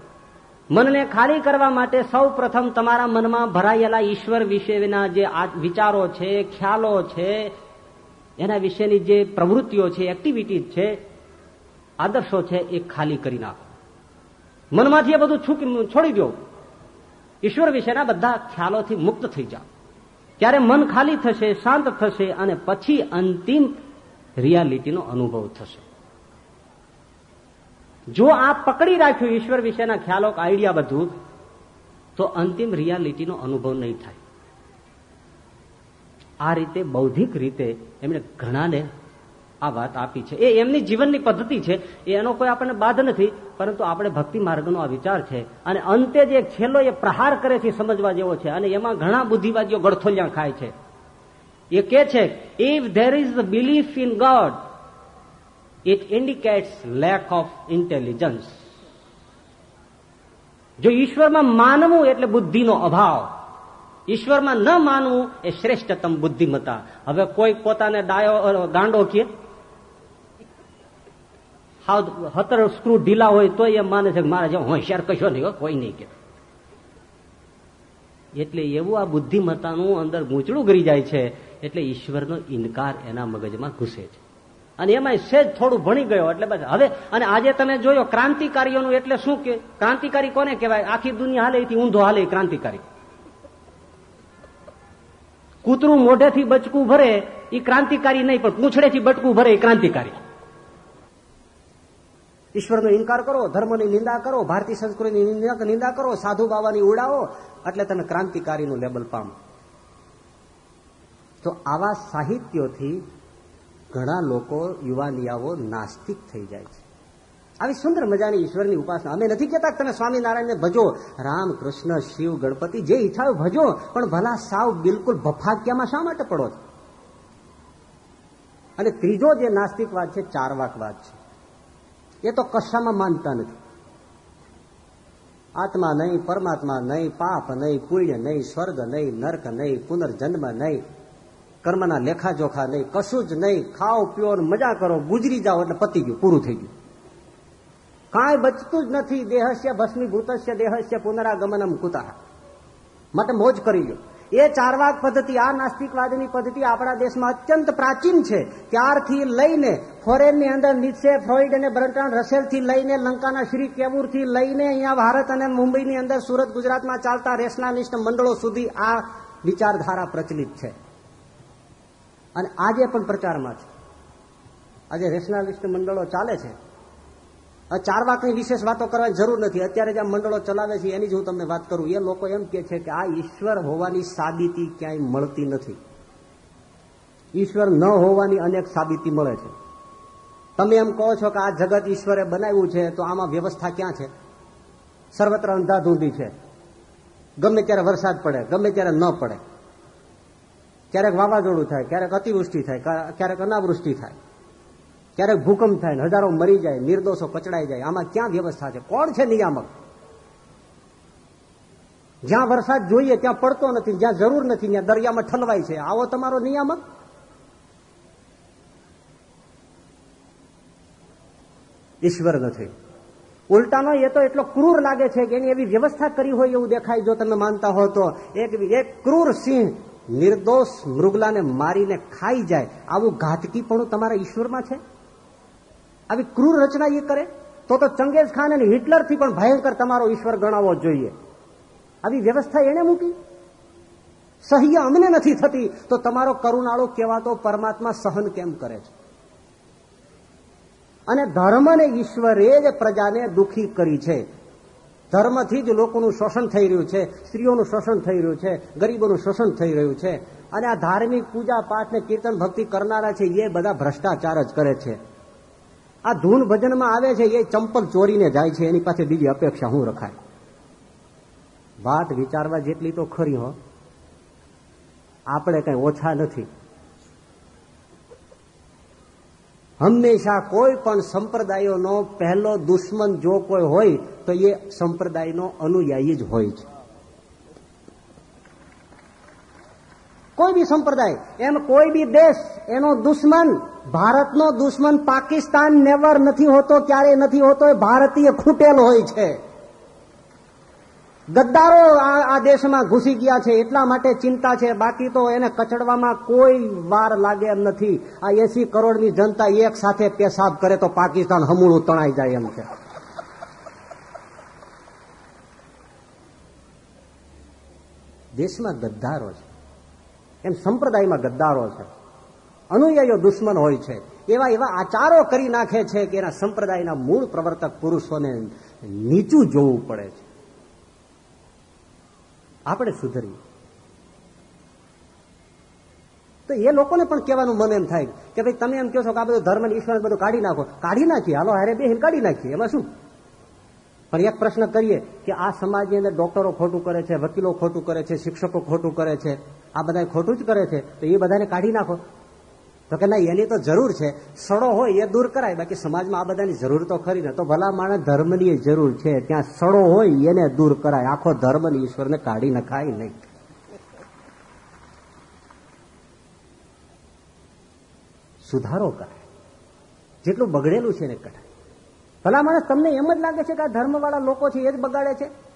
મનને ખાલી કરવા માટે સૌ તમારા મનમાં ભરાયેલા ઈશ્વર વિશેના જે વિચારો છે, ખ્યાલો છે, એના વિશેની જે પ્રવૃત્તિઓ છે, એક્ટિવિટીઝ છે, આદર્શો છે, એ ખાલી કરી નાખો. મનમાંથી એ બધું છોડી દો. ઈશ્વર વિશેના બધા ખ્યાલોથી મુક્ત થઈ જાઓ. ત્યારે મન ખાલી થશે, શાંત થશે અને પછી અંતિમ રિયાલિટીનો અનુભવ થશે. જો આ પકડી રાખ્યું ઈશ્વર વિશેના ખ્યાલો, આઈડિયા બધું, તો અંતિમ રિયાલિટીનો અનુભવ નહીં થાય. આ રીતે બૌદ્ધિક રીતે એમણે ઘણાને આ વાત આપી છે. એ એમની જીવનની પદ્ધતિ છે. એનો કોઈ આપણને બાધ નથી, પરંતુ આપણે ભક્તિ માર્ગનો આ વિચાર છે. અને અંતે જે છેલ્લો એ પ્રહાર કરે છે સમજવા જેવો છે. અને એમાં ઘણા બુદ્ધિવાદીઓ ગળથોલિયા ખાય છે. એ કે છે if there is belief in God it indicates lack of intelligence જો ઈશ્વરમાં માનવું એટલે બુદ્ધિનો અભાવ ઈશ્વરમાં ન માનવું એ શ્રેષ્ઠતમ બુદ્ધિમતા હવે કોઈ પોતાને ડાયો ગાંડો કે હાવ હતર સ્ક્રૂ ઢીલા હોય તો એમ માને છે મારે જેમ હોશિયાર કશો નહીં કોઈ નહીં કે એટલે એવું આ બુદ્ધિમત્તાનું અંદર ગૂંચડું કરી જાય છે એટલે ઈશ્વરનો ઇનકાર એના મગજમાં ઘૂસે છે. અને એમાં સેજ થોડું ભણી ગયો, એટલે બસ હવે, અને આજે તમે જોયો ક્રાંતિકારીઓનું એટલે શું કે, ક્રાંતિકારી કોને કહેવાય? આખી દુનિયા હાલે ઊંધો હાલે ક્રાંતિકારી. કૂતરું મોઢેથી બચકું ભરે એ ક્રાંતિકારી નહીં, પણ પૂંછડેથી બટકું ભરે એ ક્રાંતિકારી. ઈશ્વરનો ઇનકાર કરો, ધર્મની નિંદા કરો, ભારતીય સંસ્કૃતિની નિંદા કરો, સાધુ બાવાની ઉડાવો, એટલે તમે ક્રાંતિકારીનું લેબલ પામો તો આવા સાહિત્યોથી ઘણા લોકો, યુવાનિયાઓ નાસ્તિક થઈ જાય છે. આવી સુંદર મજાની ઈશ્વરની ઉપાસના. અમે નથી કહેતા તમે સ્વામિનારાયણને ભજો, રામ, કૃષ્ણ, શિવ, ગણપતિ જે ઈચ્છા ભજો, પણ ભલા સાવ બિલકુલ ભફાક્યામાં શા માટે પડો છો? અને ત્રીજો જે નાસ્તિકવાદ છે ચારવાકવાદ છે. એ તો કશામાં માનતા નથી. આત્મા નહીં, પરમાત્મા નહીં, પાપ નહીં, પુણ્ય નહીં, સ્વર્ગ નહીં, નર્ક નહીં, પુનર્જન્મ નહીં. કર્મના લેખાજોખા નહીં, કશું જ નહીં. ખાઓ, પીઓ મજા કરો. ગુજરી જાઓ એટલે પતી ગયું, પૂરું થઈ ગયું. કાંઈ બચતું જ નથી. દેહસ્ય ભસ્મીભૂતસ્ય દેહસ્ય પુનરાગમનમ કુતા. માટે મોજ કરી લો એ ચારવાક પદ્ધતિ, આ નાસ્તિકવાદની પદ્ધતિ આપણા દેશમાં અત્યંત પ્રાચીન છે. ત્યારથી લઈને ફોરેનની અંદર નીચે ફ્રોઇડ અને બ્રન્ટન રસેલથી લઈને લંકાના શ્રી કેવુરથી લઈને અહીંયા ભારત અને મુંબઈની અંદર સુરત ગુજરાતમાં ચાલતા રેશનાલિસ્ટ મંડળો સુધી આ વિચારધારા પ્રચલિત છે. અને આજે પણ પ્રચારમાં છે. આજે રેશનાલિસ્ટ મંડળો ચાલે છે. ચાર વાકની વિશેષ વાતો કરવાની જરૂર નથી. અત્યારે જે મંડળો ચલાવે છે, એની જ હું તમને વાત કરું. એ લોકો એમ કે છે કે આ ઈશ્વર હોવાની સાબિતી ક્યાંય મળતી નથી. ઈશ્વર ન હોવાની અનેક સાબિતી મળે છે. તમે એમ કહો છો કે આ જગત ઈશ્વરે બનાવ્યું છે, તો આમાં વ્યવસ્થા ક્યાં છે? સર્વત્ર અંધાધૂંધી છે. ગમે ત્યારે વરસાદ પડે, ગમે ત્યારે ન પડે. ક્યારેક વાવાઝોડું થાય, ક્યારેક અતિવૃષ્ટિ થાય ક્યારેક અનાવૃષ્ટિ થાય. ક્યારેક ભૂકંપ થાય ને હજારો મરી જાય, નિર્દોષો કચડાઈ જાય. આમાં ક્યાં વ્યવસ્થા છે? કોણ છે નિયામક? જ્યાં વરસાદ જોઈએ ત્યાં પડતો નથી, જ્યાં જરૂર નથી, ત્યાં દરિયામાં ઠલવાય છે. આવો તમારો નિયામક? ઈશ્વર નથી. ઉલટાનો એ તો એટલો ક્રૂર લાગે છે કે એની એવી વ્યવસ્થા કરી હોય એવું દેખાય. જો તમે માનતા હો તો એક એક ક્રૂર સિંહ નિર્દોષ મૃગલાને મારીને ખાઈ જાય, આવું ઘાતકી પણ તમારા ઈશ્વરમાં છે? આવી ક્રૂર રચના એ કરે? તો તો ચંગેઝ ખાન અને હિટલરથી પણ ભયંકર તમારો ઈશ્વર ગણાવવો જોઈએ. આવી વ્યવસ્થા એને મૂકી? સહ્ય અમને નથી થતી, તો તમારો કરુણાળો કહેવાતો પરમાત્મા સહન કેમ કરે છે? અને ધર્મ અને ઈશ્વરે જ પ્રજાને દુખી કરી છે. ધર્મથી જ લોકોનું શોષણ થઈ રહ્યું છે, સ્ત્રીઓનું શોષણ થઈ રહ્યું છે, ગરીબોનું શોષણ થઈ રહ્યું છે. અને આ ધાર્મિક પૂજા પાઠ ને કીર્તન ભક્તિ કરનારા છે, એ બધા ભ્રષ્ટાચાર જ કરે છે. આ ધૂન ભજનમાં આવે છે, એ ચંપલ ચોરીને જાય છે, એની પાસે બીજી અપેક્ષા હું રખાય. વાત વિચારવા જેટલી તો ખરી હો. આપણે કઈ ઓછા નથી. હંમેશા કોઈ પણ સંપ્રદાયોનો પહેલો દુશ્મન જો કોઈ હોય, તો એ સંપ્રદાયનો અનુયાયી જ હોય છે. કોઈ બી સંપ્રદાય, એમ કોઈ બી દેશ, એનો દુશ્મન, ભારતનો દુશ્મન પાકિસ્તાન નેવર નથી હોતો ક્યારે નથી હોતો, એ ભારતીય ખૂટેલ હોય છે. ગદ્દારો આ દેશમાં ઘૂસી ગયા છે, એટલા માટે ચિંતા છે. બાકી તો એને કચડવામાં કોઈ વાર લાગે એમ નથી. આ એસી કરોડની જનતા એક સાથે પેશાબ કરે તો પાકિસ્તાન હમૂળું તણાઈ જાય એમ છે દેશમાં ગદ્દારો છે. એમ સંપ્રદાયમાં ગદ્દારો છે. અનુયાયીઓ દુશ્મન હોય છે. એવા એવા આચારો કરી નાખે છે કે એના સંપ્રદાયના મૂળ પ્રવર્તક પુરુષોને નીચું જોવું પડે છે. આપણે સુધરીએ. તો એ લોકોને પણ કહેવાનું મન એમ થાય કે ભાઈ તમે એમ કહો છો કે આ બધું ધર્મ ઈશ્વર બધું કાઢી નાખો. કાઢી નાખીએ. હાલો, હારે બે કાઢી નાખીએ. એમાં શું? પણ એક પ્રશ્ન કરીએ કે આ સમાજની અંદર ડોક્ટરો ખોટું કરે છે, વકીલો ખોટું કરે છે, શિક્ષકો ખોટું કરે છે, આ બધા ખોટું જ કરે છે, તો એ બધાને કાઢી નાખો. તો કે ના, એની તો જરૂર છે. સડો હોય એ દૂર કરાય, બાકી સમાજમાં આ બધાની જરૂર તો ખરી ને. તો ભલા માણસ ધર્મની જરૂર છે. ત્યાં સડો હોય એને દૂર કરાય. આખો ધર્મ ઈશ્વરને કાઢી નખાય નહીં. સુધારો કરાય. જેટલું બગડેલું છે ને કઢાય ભલા માણસ તમને એમ જ લાગે છે કે આ ધર્મવાળા લોકો છે એ જ બગાડે છે?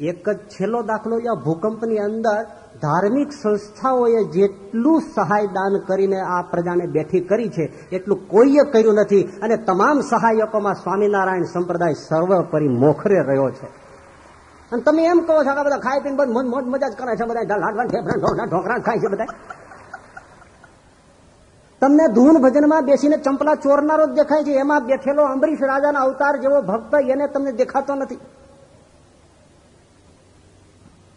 એક જ છેલ્લો દાખલો જો ભૂકંપની અંદર ધાર્મિક સંસ્થાઓએ જેટલું સહાય દાન કરીને આ પ્રજાને બેઠી કરી છે, એટલું કોઈએ કર્યું નથી. અને તમામ સહાયકોમાં સ્વામિનારાયણ સંપ્રદાય સર્વપરી મોખરે રહ્યો છે. અને તમે એમ કહો છો કે બધા ખાઈ પીને બધું મોજ, મજા જ કરે છે બધા. લાડવા ઢોકરા ખાય છે બધા. તમને ધૂન ભજનમાં બેસીને ચંપલા ચોરનારો જ દેખાય છે. એમાં બેઠેલો અંબરીશ રાજાના અવતાર જેવો ભક્ત એને તમને દેખાતો નથી.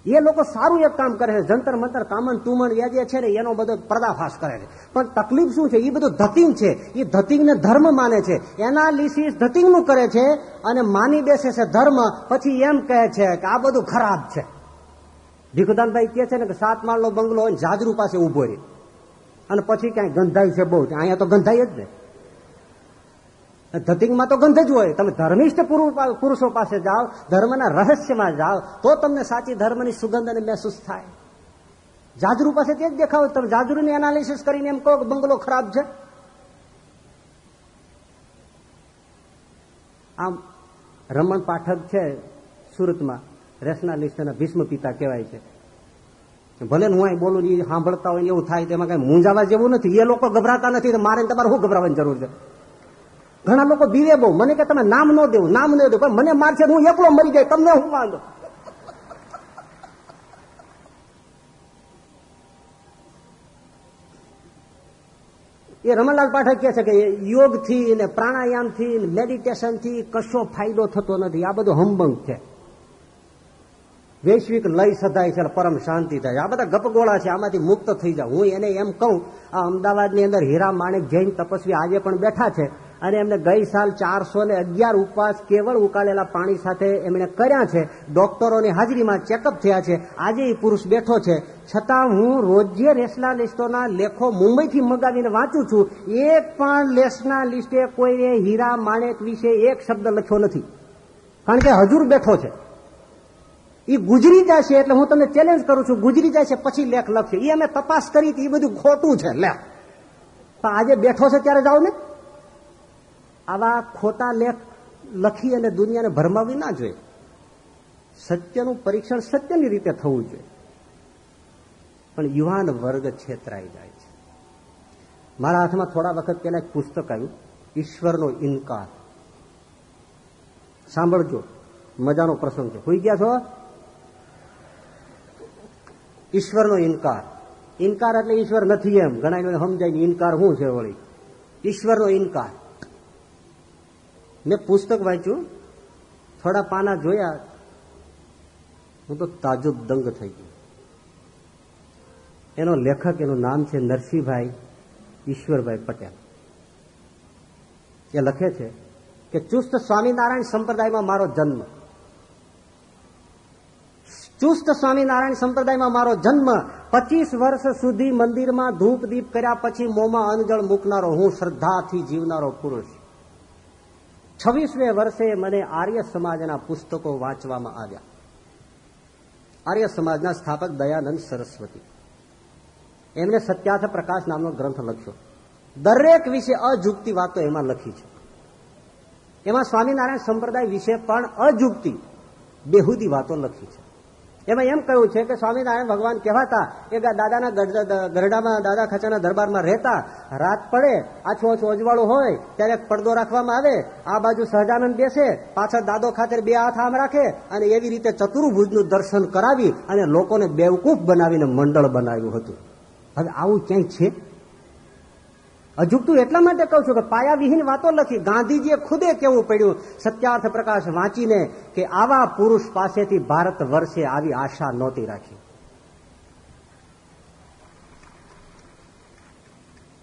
એ લોકો સારું એક કામ કરે છે. જંતર મંતર કામન તુમન એ જે છે ને, એનો બધો પર્દાફાશ કરે છે. પણ તકલીફ શું છે? એ બધું ધતિંગ છે. એ ધતિંગને ધર્મ માને છે. એનાલિસિસ ધતિંગનું કરે છે અને માની બેસે છે ધર્મ. પછી એમ કહે છે કે આ બધું ખરાબ છે. ભીખુદાનભાઈ કહે છે ને કે સાત માળનો બંગલો હોય જાજરૂ પાસે ઊભો રહે. અને પછી ક્યાંય ગંધાઈ છે બહુ. અહીંયા તો ગંધાઈ જ ને. ધતિંગમાં તો ગંધ જ હોય. તમે ધર્મિષ્ઠ પુરુષો પાસે જાઓ, ધર્મના રહસ્યમાં જાઓ, તો તમને સાચી ધર્મની સુગંધ અને મહેસૂસ થાય. જાજરુ પાસે તે જ દેખાવ તમે જાજરુની એનાલિસિસ કરીને એમ કહો કે બંગલો ખરાબ છે. આમ રમણ પાઠક છે સુરતમાં રેશનાલિસ્ટ અને ભીષ્મ પિતા કહેવાય છે. ભલે હું અહીં બોલું એ સાંભળતા હોય એવું થાય, તેમાં કઈ મૂંઝાવા જેવું નથી. એ લોકો ગભરાતા નથી મારે તમારે શું ગભરાવાની જરૂર છે? ઘણા લોકો બીવે બહુ. મને કે તમે નામ ન દેવું, નામ ન દેવું મને મારશે હું એકલો મરી જાય, તમને હું વાંધો? એ રમણલાલ પાઠક કહે છે કે યોગથી ને પ્રાણાયામથી મેડિટેશનથી કશો ફાયદો થતો નથી. આ બધું હંબંગ છે. વૈશ્વિક લય સદાય છે પરમ શાંતિ થાય. આ બધા ગપગોળા છે, આમાંથી મુક્ત થઈ જાવ હું એને એમ કહું, આ અમદાવાદની અંદર હીરા માણેક જૈન તપસ્વી આજે પણ બેઠા છે. અને એમને ગઈ સાલ ચારસો ને અગિયાર ઉપવાસ કેવળ ઉકાળેલા પાણી સાથે એમણે કર્યા છે. ડોક્ટરોની હાજરીમાં ચેકઅપ થયા છે. આજે એ પુરુષ બેઠો છે. છતાં હું રોજે રેસના લિસ્ટોના લેખો મુંબઈથી મગાવીને વાંચું છું. એક પણ લેસના લિસ્ટે કોઈએ હીરા માણેક વિશે એક શબ્દ લખ્યો નથી. કારણ કે હજુર બેઠો છે. એ ગુજરી જશે એટલે હું તમને ચેલેન્જ કરું છું. ગુજરી જશે પછી લેખ લખશે. એ અમે તપાસ કરી એ બધું ખોટું છે. લેખ આજે બેઠો છે ત્યારે જાઓ ને. આવા ખોટા લેખ લખી અને દુનિયાને ભરમાવી ના જોઈએ. સત્યનું પરીક્ષણ સત્યની રીતે થવું જોઈએ. પણ યુવાન વર્ગ છેતરાઈ જાય છે. મારા હાથમાં થોડા વખત પહેલા એક પુસ્તક આવ્યું, ઈશ્વરનો ઇનકાર. સાંભળજો, મજાનો પ્રસંગ છે. હોઈ ગયા છો? ઈશ્વરનો ઇનકાર. ઇનકાર એટલે ઈશ્વર નથી એમ. ઘણા સમજાય ઇનકાર શું છે વળી? ઈશ્વરનો ઇનકાર. મેં પુસ્તક વાંચ્યું, થોડા પાના જોયા, હું તો તાજુબ દંગ થઈ ગયો. એનો લેખક, એનું નામ છે નરસિંહભાઈ ઈશ્વરભાઈ પટેલ. એ લખે છે કે, ચુસ્ત સ્વામિનારાયણ સંપ્રદાયમાં મારો જન્મ. ચુસ્ત સ્વામિનારાયણ સંપ્રદાયમાં મારો જન્મ. પચીસ વર્ષ સુધી મંદિરમાં ધૂપ દીપ કર્યા પછી મોંમાં અનજળ મૂકનારો હું શ્રદ્ધાથી જીવનારો પુરુષ. છવ્વીસમે વર્ષે મને આર્ય સમાજના પુસ્તકો વાંચવામાં આવ્યા. આર્ય સમાજના સ્થાપક દયાનંદ સરસ્વતી. એમને સત્યાર્થ પ્રકાશ નામનો ગ્રંથ લખ્યો. દરેક વિશે અજુગતી વાતો એમાં લખી છે. એમાં સ્વામિનારાયણ સંપ્રદાય વિશે પણ અજુગતી બેહુદી વાતો લખી છે. એમાં એમ કહ્યું છે કે સ્વામિનારાયણ ભગવાન કહેવાતા એ દાદાના ગરડામાં દાદા ખાચાના દરબારમાં રહેતા, રાત પડે, આછું આછું અજવાળું હોય, ત્યારે પડદો રાખવામાં આવે, આ બાજુ સહજાનંદ બેસે, પાછળ દાદો ખાતર બે હાથ આમ રાખે, અને એવી રીતે ચતુર્ભુજનું દર્શન કરાવી અને લોકોને બેવકૂફ બનાવીને મંડળ બનાવ્યું હતું. હવે આવું ક્યાંય છે? અજુકતું એટલા માટે કહું છું કે પાયાવિહીન વાતો નથી. ગાંધીજીએ ખુદે કેવું પડ્યું, સત્યાર્થ પ્રકાશ વાંચીને કે આવા પુરુષ પાસેથી ભારત વર્ષે આવી આશા નહોતી રાખી.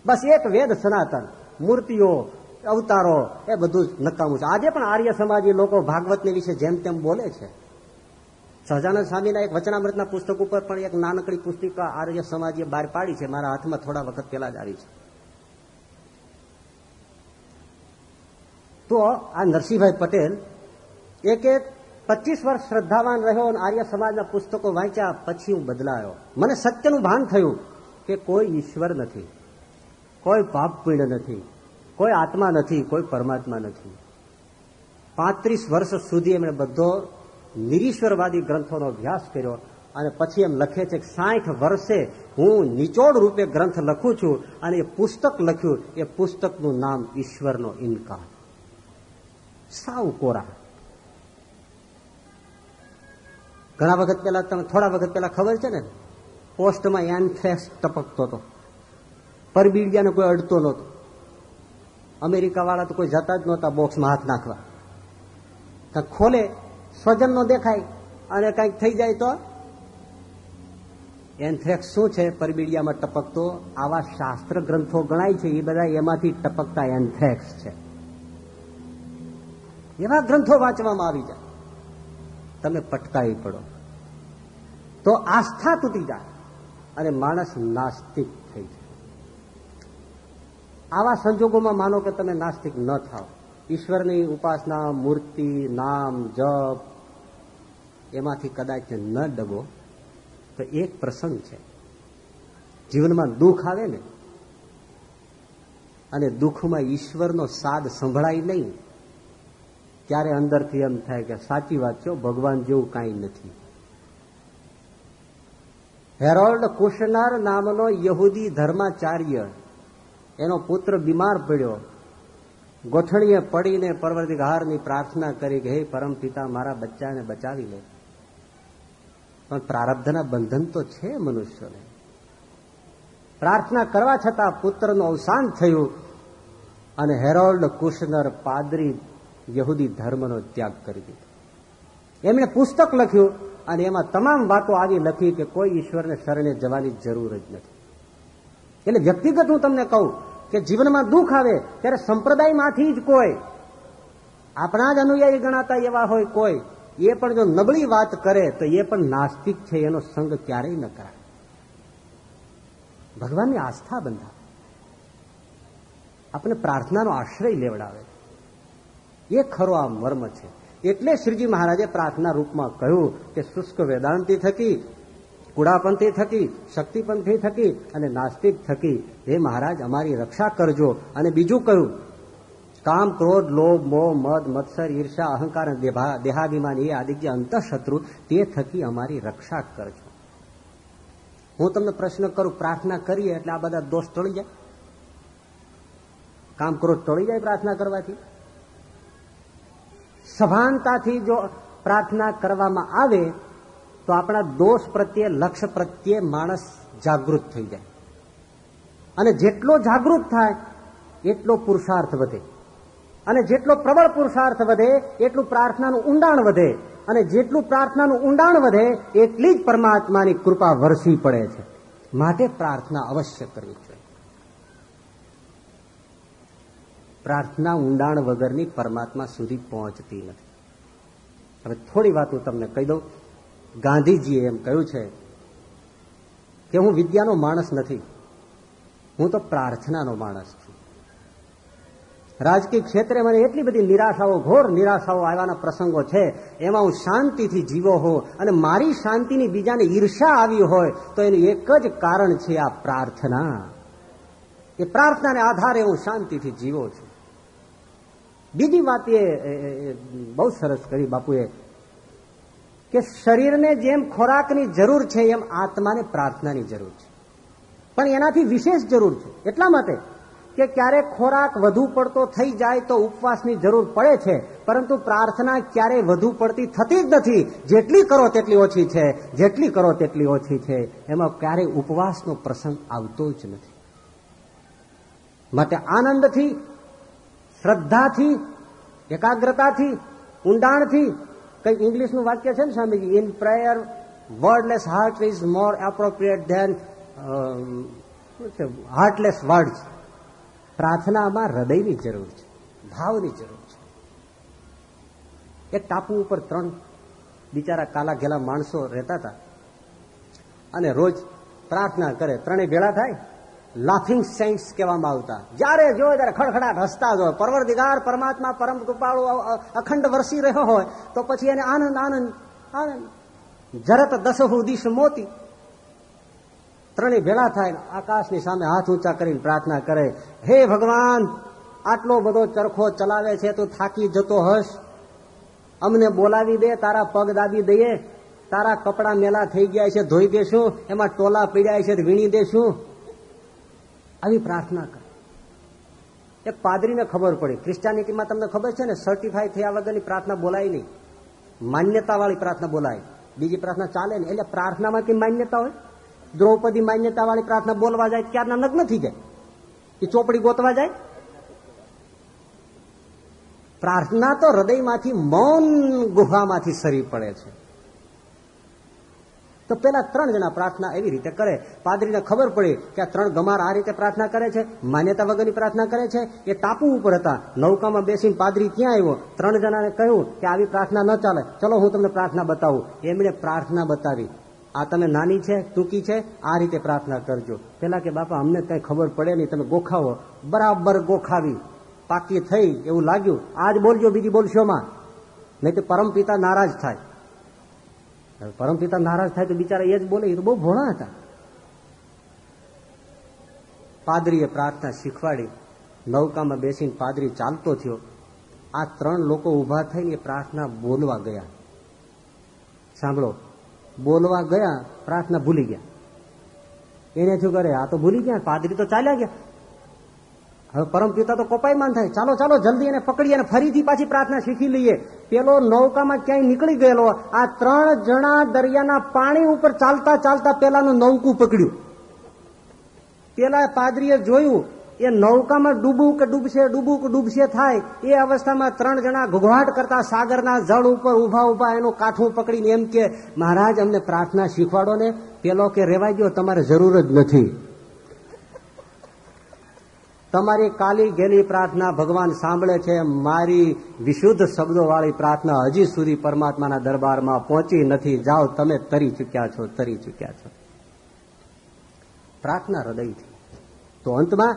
બસ એક વેદ સનાતન, મૂર્તિઓ, અવતારો, એ બધું નકામું છે. આજે પણ આર્ય સમાજી લોકો ભાગવતની વિશે જેમ તેમ બોલે છે. સહજાનંદ સ્વામીના એક વચનામૃતના પુસ્તક ઉપર પણ એક નાનકડી પુસ્તિકા આર્ય સમાજે બહાર પાડી છે. મારા હાથમાં થોડા વખત પહેલા જ આવી છે. તો આ નરસિંહભાઈ પટેલ એક એક પચીસ વર્ષ શ્રદ્ધાવાન રહ્યો અને આર્ય સમાજના પુસ્તકો વાંચ્યા, પછી હું બદલાયો. મને સત્યનું ભાન થયું કે કોઈ ઈશ્વર નથી, કોઈ પાપ નથી, કોઈ આત્મા નથી, કોઈ પરમાત્મા નથી. પાંત્રીસ વર્ષ સુધી એમણે બધો નિરીશ્વરવાદી ગ્રંથોનો અભ્યાસ કર્યો અને પછી એમ લખે છે કે સાઠ વર્ષે હું નિચોડ રૂપે ગ્રંથ લખું છું અને એ પુસ્તક લખ્યું, એ પુસ્તકનું નામ ઈશ્વરનો ઇનકાર. સાવ કોરા. ઘણા વખત પહેલા તમે, થોડા વખત પહેલા ખબર છે ને? પોસ્ટમાં એન્થ્રેક્સ ટપકતો હતો. પરબીડિયાને કોઈ અડતો નહોતો. અમેરિકા વાળા તો કોઈ જતા જ નહોતા બોક્સમાં હાથ નાખવા. કાંઈક ખોલે સ્વજન નો દેખાય, અને કાંઈક થઈ જાય તો? એન્થ્રેક્સ શું છે? પરબીડિયામાં ટપકતો આવા શાસ્ત્ર ગ્રંથો ગણાય છે, એ બધા એમાંથી ટપકતા એન્થ્રેક્સ છે. એવા ગ્રંથો વાંચવામાં આવી જાય. તમે પટકાવી પડો. તો આસ્થા તૂટી જાય અને માણસ નાસ્તિક થઈ જાય. આવા સંજોગોમાં માનો કે તમે નાસ્તિક ન થાવ ઈશ્વરની ઉપાસના, મૂર્તિ, નામ, જપ, એમાંથી કદાચ ન ડગો તો એક પ્રસંગ છે. જીવનમાં દુઃખ આવે ને? અને દુઃખમાં ઈશ્વરનો સાદ સંભળાય નહીં. ત્યારે અંદરથી એમ થાય કે સાચી વાત છે ભગવાન જેવું કાંઈ નથી. હેરોલ્ડ કુશનર નામનો યહૂદી ધર્માચાર્ય, એનો પુત્ર બીમાર પડ્યો. ગોઠણીએ પડીને પરવર્તિહારની પ્રાર્થના કરી કે, હે પરમ પિતા, મારા બચ્ચાને બચાવી લે. પણ પ્રારબ્ધના બંધન તો છે મનુષ્યોને. પ્રાર્થના કરવા છતાં પુત્રનું અવસાન થયું અને હેરોલ્ડ કુશનર પાદરી યહૂદી ધર્મનો ત્યાગ કરી દીધો. એમણે પુસ્તક લખ્યું અને એમાં તમામ વાતો આવી લખી કે કોઈ ઈશ્વરને શરણે જવાની જરૂર જ નથી. એટલે વ્યક્તિગત હું તમને કહું કે જીવનમાં દુઃખ આવે ત્યારે સંપ્રદાયમાંથી જ કોઈ, આપણા જ અનુયાયી ગણાતા એવા હોય કોઈ, એ પણ જો નબળી વાત કરે તો એ પણ નાસ્તિક છે, એનો સંગ ક્યારેય ન કરાય. ભગવાનની આસ્થા બંધાવે. આપણે પ્રાર્થનાનો આશ્રય લેવડાવે. એ ખરો આ મર્મ છે. એટલે શ્રીજી મહારાજે પ્રાર્થના રૂપમાં કહ્યું કે શુષ્ક વેદાંતિ થકી કુડાપંથી થકી, શક્તિપંથી થકી અને નાસ્તિક થકી, હે મહારાજ, અમારી રક્ષા કરજો. અને બીજું કહ્યું, કામ, ક્રોધ, લોભ, મોહ, મદ, મત્સર, ઈર્ષા, અહંકાર દેહાભિમાન, એ આદિ જે અંતઃશત્રુ, તે થકી અમારી રક્ષા કરજો. હું તમને પ્રશ્ન કરું, પ્રાર્થના કરીએ એટલે આ બધા દોષ ટળી જાય? કામ, ક્રોધ ટળી જાય પ્રાર્થના કરવાથી? સભાનતાથી જો પ્રાર્થના કરવામાં આવે, તો આપણા દોષ પ્રત્યે લક્ષ્ય પ્રત્યે માણસ જાગૃત થઈ જાય. અને જેટલો જાગૃત થાય, એટલો પુરુષાર્થ વધે. અને જેટલો પ્રબળ પુરુષાર્થ વધે, એટલું પ્રાર્થનાનું ઊંડાણ વધે. અને જેટલું પ્રાર્થનાનું ઊંડાણ વધે, એટલી જ પરમાત્માની કૃપા વરસી પડે છે. માટે પ્રાર્થના અવશ્ય કરવી જોઈએ. પ્રાર્થના ઊંડાણ વગરની પરમાત્મા સુધી પહોંચતી નથી. હવે થોડી વાત હું તમને કહી દઉં. ગાંધીજીએ એમ કહ્યું છે કે હું વિદ્યાનો માણસ નથી. હું તો પ્રાર્થનાનો માણસ છું. રાજકીય ક્ષેત્રે મને એટલી બધી નિરાશાઓ, ઘોર નિરાશાઓ આવવાના પ્રસંગો છે. એમાં હું શાંતિથી જીવો હો અને મારી શાંતિની બીજાને ઈર્ષા આવી હોય તો એનું એક જ કારણ છે આ પ્રાર્થના. એ પ્રાર્થનાને આધારે હું શાંતિથી જીવો છું. બીજી વાત એ બહુ સરસ કરી બાપુએ કે શરીરને જેમ ખોરાકની જરૂર છે એમ આત્માને પ્રાર્થનાની જરૂર છે. પણ એનાથી વિશેષ જરૂર છે. એટલા માટે કે ક્યારેક ખોરાક વધુ પડતો થઈ જાય તો ઉપવાસની જરૂર પડે છે, પરંતુ પ્રાર્થના ક્યારેય વધુ પડતી થતી જ નથી. જેટલી કરો તેટલી ઓછી છે, જેટલી કરો તેટલી ઓછી છે. એમાં ક્યારેય ઉપવાસનો પ્રસંગ આવતો જ નથી. માટે આનંદથી શ્રદ્ધાથી, એકાગ્રતાથી, ઊંડાણથી, કઈ ઇંગ્લિશનું વાક્ય છે ને Swamiji? In prayer wordless heart is more appropriate than heartless word પ્રાર્થનામાં હૃદયની જરૂર છે, ભાવની જરૂર છે. એક ટાપુ ઉપર ત્રણ બિચારા કાલા ઘેલા માણસો રહેતા હતા અને રોજ પ્રાર્થના કરે. ત્રણેય ભેળા થાય લાફિંગ સેન્ટ્સ કહેવામાં આવતા. જ્યારે જોયે ત્યારે ખડખડાટ હસતા જ હોય, પરવરદિગાર, પરમાત્મા, પરમ કૃપાળુ અખંડ વરસી રહ્યો હોય, તો પછી એને આનંદ આનંદ આનંદ. જરત દસહુ દિશ મોતી. ત્રણેય ભેળા થાય, આકાશની સામે હાથ ઊંચા કરીને પ્રાર્થના કરે, હે ભગવાન, આટલો બધો ચરખો ચલાવે છે, તું થાકી જતો હશ. અમને બોલાવી દે, તારા પગ દાબી દઈએ. તારા કપડા મેલા થઈ ગયા છે, ધોઈ દેશું. એમાં ટોલા પીડ્યા છે, વીણી દેશું. આવી પ્રાર્થના કરે. એક પાદરીને ખબર પડી. ક્રિસ્ટિયાનિટીમાં તમને ખબર છે ને સર્ટિફાઈ થયા વગરની પ્રાર્થના બોલાય નહીં. માન્યતાવાળી પ્રાર્થના બોલાય. બીજી પ્રાર્થના ચાલે ને એટલે પ્રાર્થનામાં કઈ માન્યતા હોય? દ્રૌપદી માન્યતાવાળી પ્રાર્થના બોલવા જાય ક્યારના નગ્ન થઈ જાય? કે ચોપડી ગોતવા જાય? પ્રાર્થના તો હૃદયમાંથી મૌન ગુહામાંથી સરી પડે છે. તો પેલા ત્રણ જણા પ્રાર્થના એવી રીતે કરે. પાદરીને ખબર પડી કે આ ત્રણ ગમાર આ રીતે પ્રાર્થના કરે છે, માન્યતા વગરની પ્રાર્થના કરે છે. એ ટાપુ ઉપર હતા. નૌકામાં બેસીને પાદરી ક્યાં આવ્યો? ત્રણ જણાને કહ્યું કે આવી પ્રાર્થના ન ચાલે. ચલો હું તમને પ્રાર્થના બતાવું. એમણે પ્રાર્થના બતાવી. આ તમે નાની છે, ટૂંકી છે, આ રીતે પ્રાર્થના કરજો. પેલા કે બાપા, અમને કઈ ખબર પડે નહીં, તમે ગોખાવો. બરાબર ગોખાવી. પાકી થઈ એવું લાગ્યું. આજ બોલજો બીજી બોલશો માં નહીં તો પરમપિતા નારાજ થાય. પરમ પિતા નારાજ થાય તો બિચારા એ જ બોલે, એ તો બહુ ભોળા હતા. પાદરીએ પ્રાર્થના શીખવાડી, નૌકામાં બેસીને પાદરી ચાલતો થયો. આ ત્રણ લોકો ઊભા થઈને પ્રાર્થના બોલવા ગયા. સાંભળો, બોલવા ગયા, પ્રાર્થના ભૂલી ગયા. એને શું કરે? આ તો ભૂલી ગયા, પાદરી તો ચાલ્યા ગયા. હવે પરમપિતા તો કોપાયમાન થાય. ચાલો ચાલો, જલ્દી એને પકડીએ અને ફરીથી પાછી પ્રાર્થના શીખી લઈએ. પેલો નૌકામાં ક્યાંય નીકળી ગયેલો, આ ત્રણ જણા દરિયાના પાણી ઉપર ચાલતા ચાલતા પેલાનું નૌકું પકડ્યું. પેલા પાદરીએ જોયું, એ નૌકામાં ડૂબું કે ડૂબશે, ડૂબું કે ડૂબશે થાય, એ અવસ્થામાં ત્રણ જણા ઘોઘાટ કરતા સાગરના જળ ઉપર ઊભા ઊભા એનું કાઠું પકડીને એમ કે, મહારાજ, અમને પ્રાર્થના શીખવાડો ને. પેલો કે, રેવાઈ ગયો, તમારે જરૂર જ નથી. તમારી કાલી ગેલી પ્રાર્થના ભગવાન સાંભળે છે. મારી વિશુદ્ધ શબ્દો વાળી પ્રાર્થના હજી સુધી પરમાત્માના દરબારમાં પહોંચી નથી. જાઓ, તમે તરી ચુક્યા છો, તરી ચુક્યા છો. પ્રાર્થના હૃદયથી. તો અંતમાં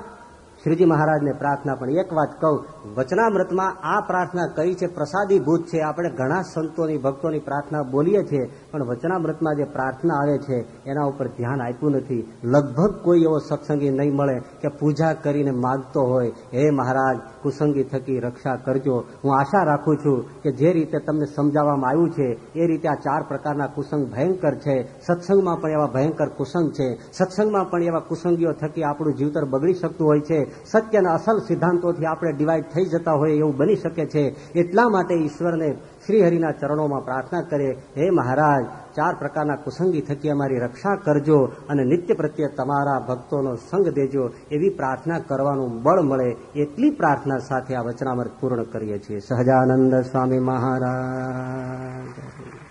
શ્રીજી મહારાજને પ્રાર્થના પણ એક વાત કહું. વચનામૃતમાં આ પ્રાર્થના કઈ છે? પ્રસાદીભૂત છે. આપણે ઘણા સંતોની, ભક્તોની પ્રાર્થના બોલીએ છીએ. પણ વચનામૃતમાં જે પ્રાર્થના આવે છે, એના ઉપર ધ્યાન આપ્યું નથી. લગભગ કોઈ એવો સત્સંગી નહીં મળે કે પૂજા કરીને માગતો હોય, હે મહારાજ, કુસંગી થકી રક્ષા કરજો. હું આશા રાખું છું કે જે રીતે તમને સમજાવવામાં આવ્યું છે, એ રીતે આ ચાર પ્રકારના કુસંગ ભયંકર છે. સત્સંગમાં પણ એવા ભયંકર કુસંગ છે. સત્સંગમાં પણ એવા કુસંગીઓ થકી આપણું જીવતર બગડી શકતું હોય છે. સત્યના અસલ સિદ્ધાંતોથી આપણે ડિવાઈડ થઈ જતા હોય એવું બની શકે છે. એટલા માટે ઈશ્વરને શ્રીહરિના ચરણોમાં પ્રાર્થના કરે, હે મહારાજ, ચાર પ્રકારના કુસંગી થકી અમારી રક્ષા કરજો અને નિત્ય પ્રત્યે તમારા ભક્તોનો સંગ દેજો. એવી પ્રાર્થના કરવાનું બળ મળે, એટલી પ્રાર્થના સાથે આ વચનામૃત પૂર્ણ કરીએ છીએ. સહજાનંદ સ્વામી મહારાજ.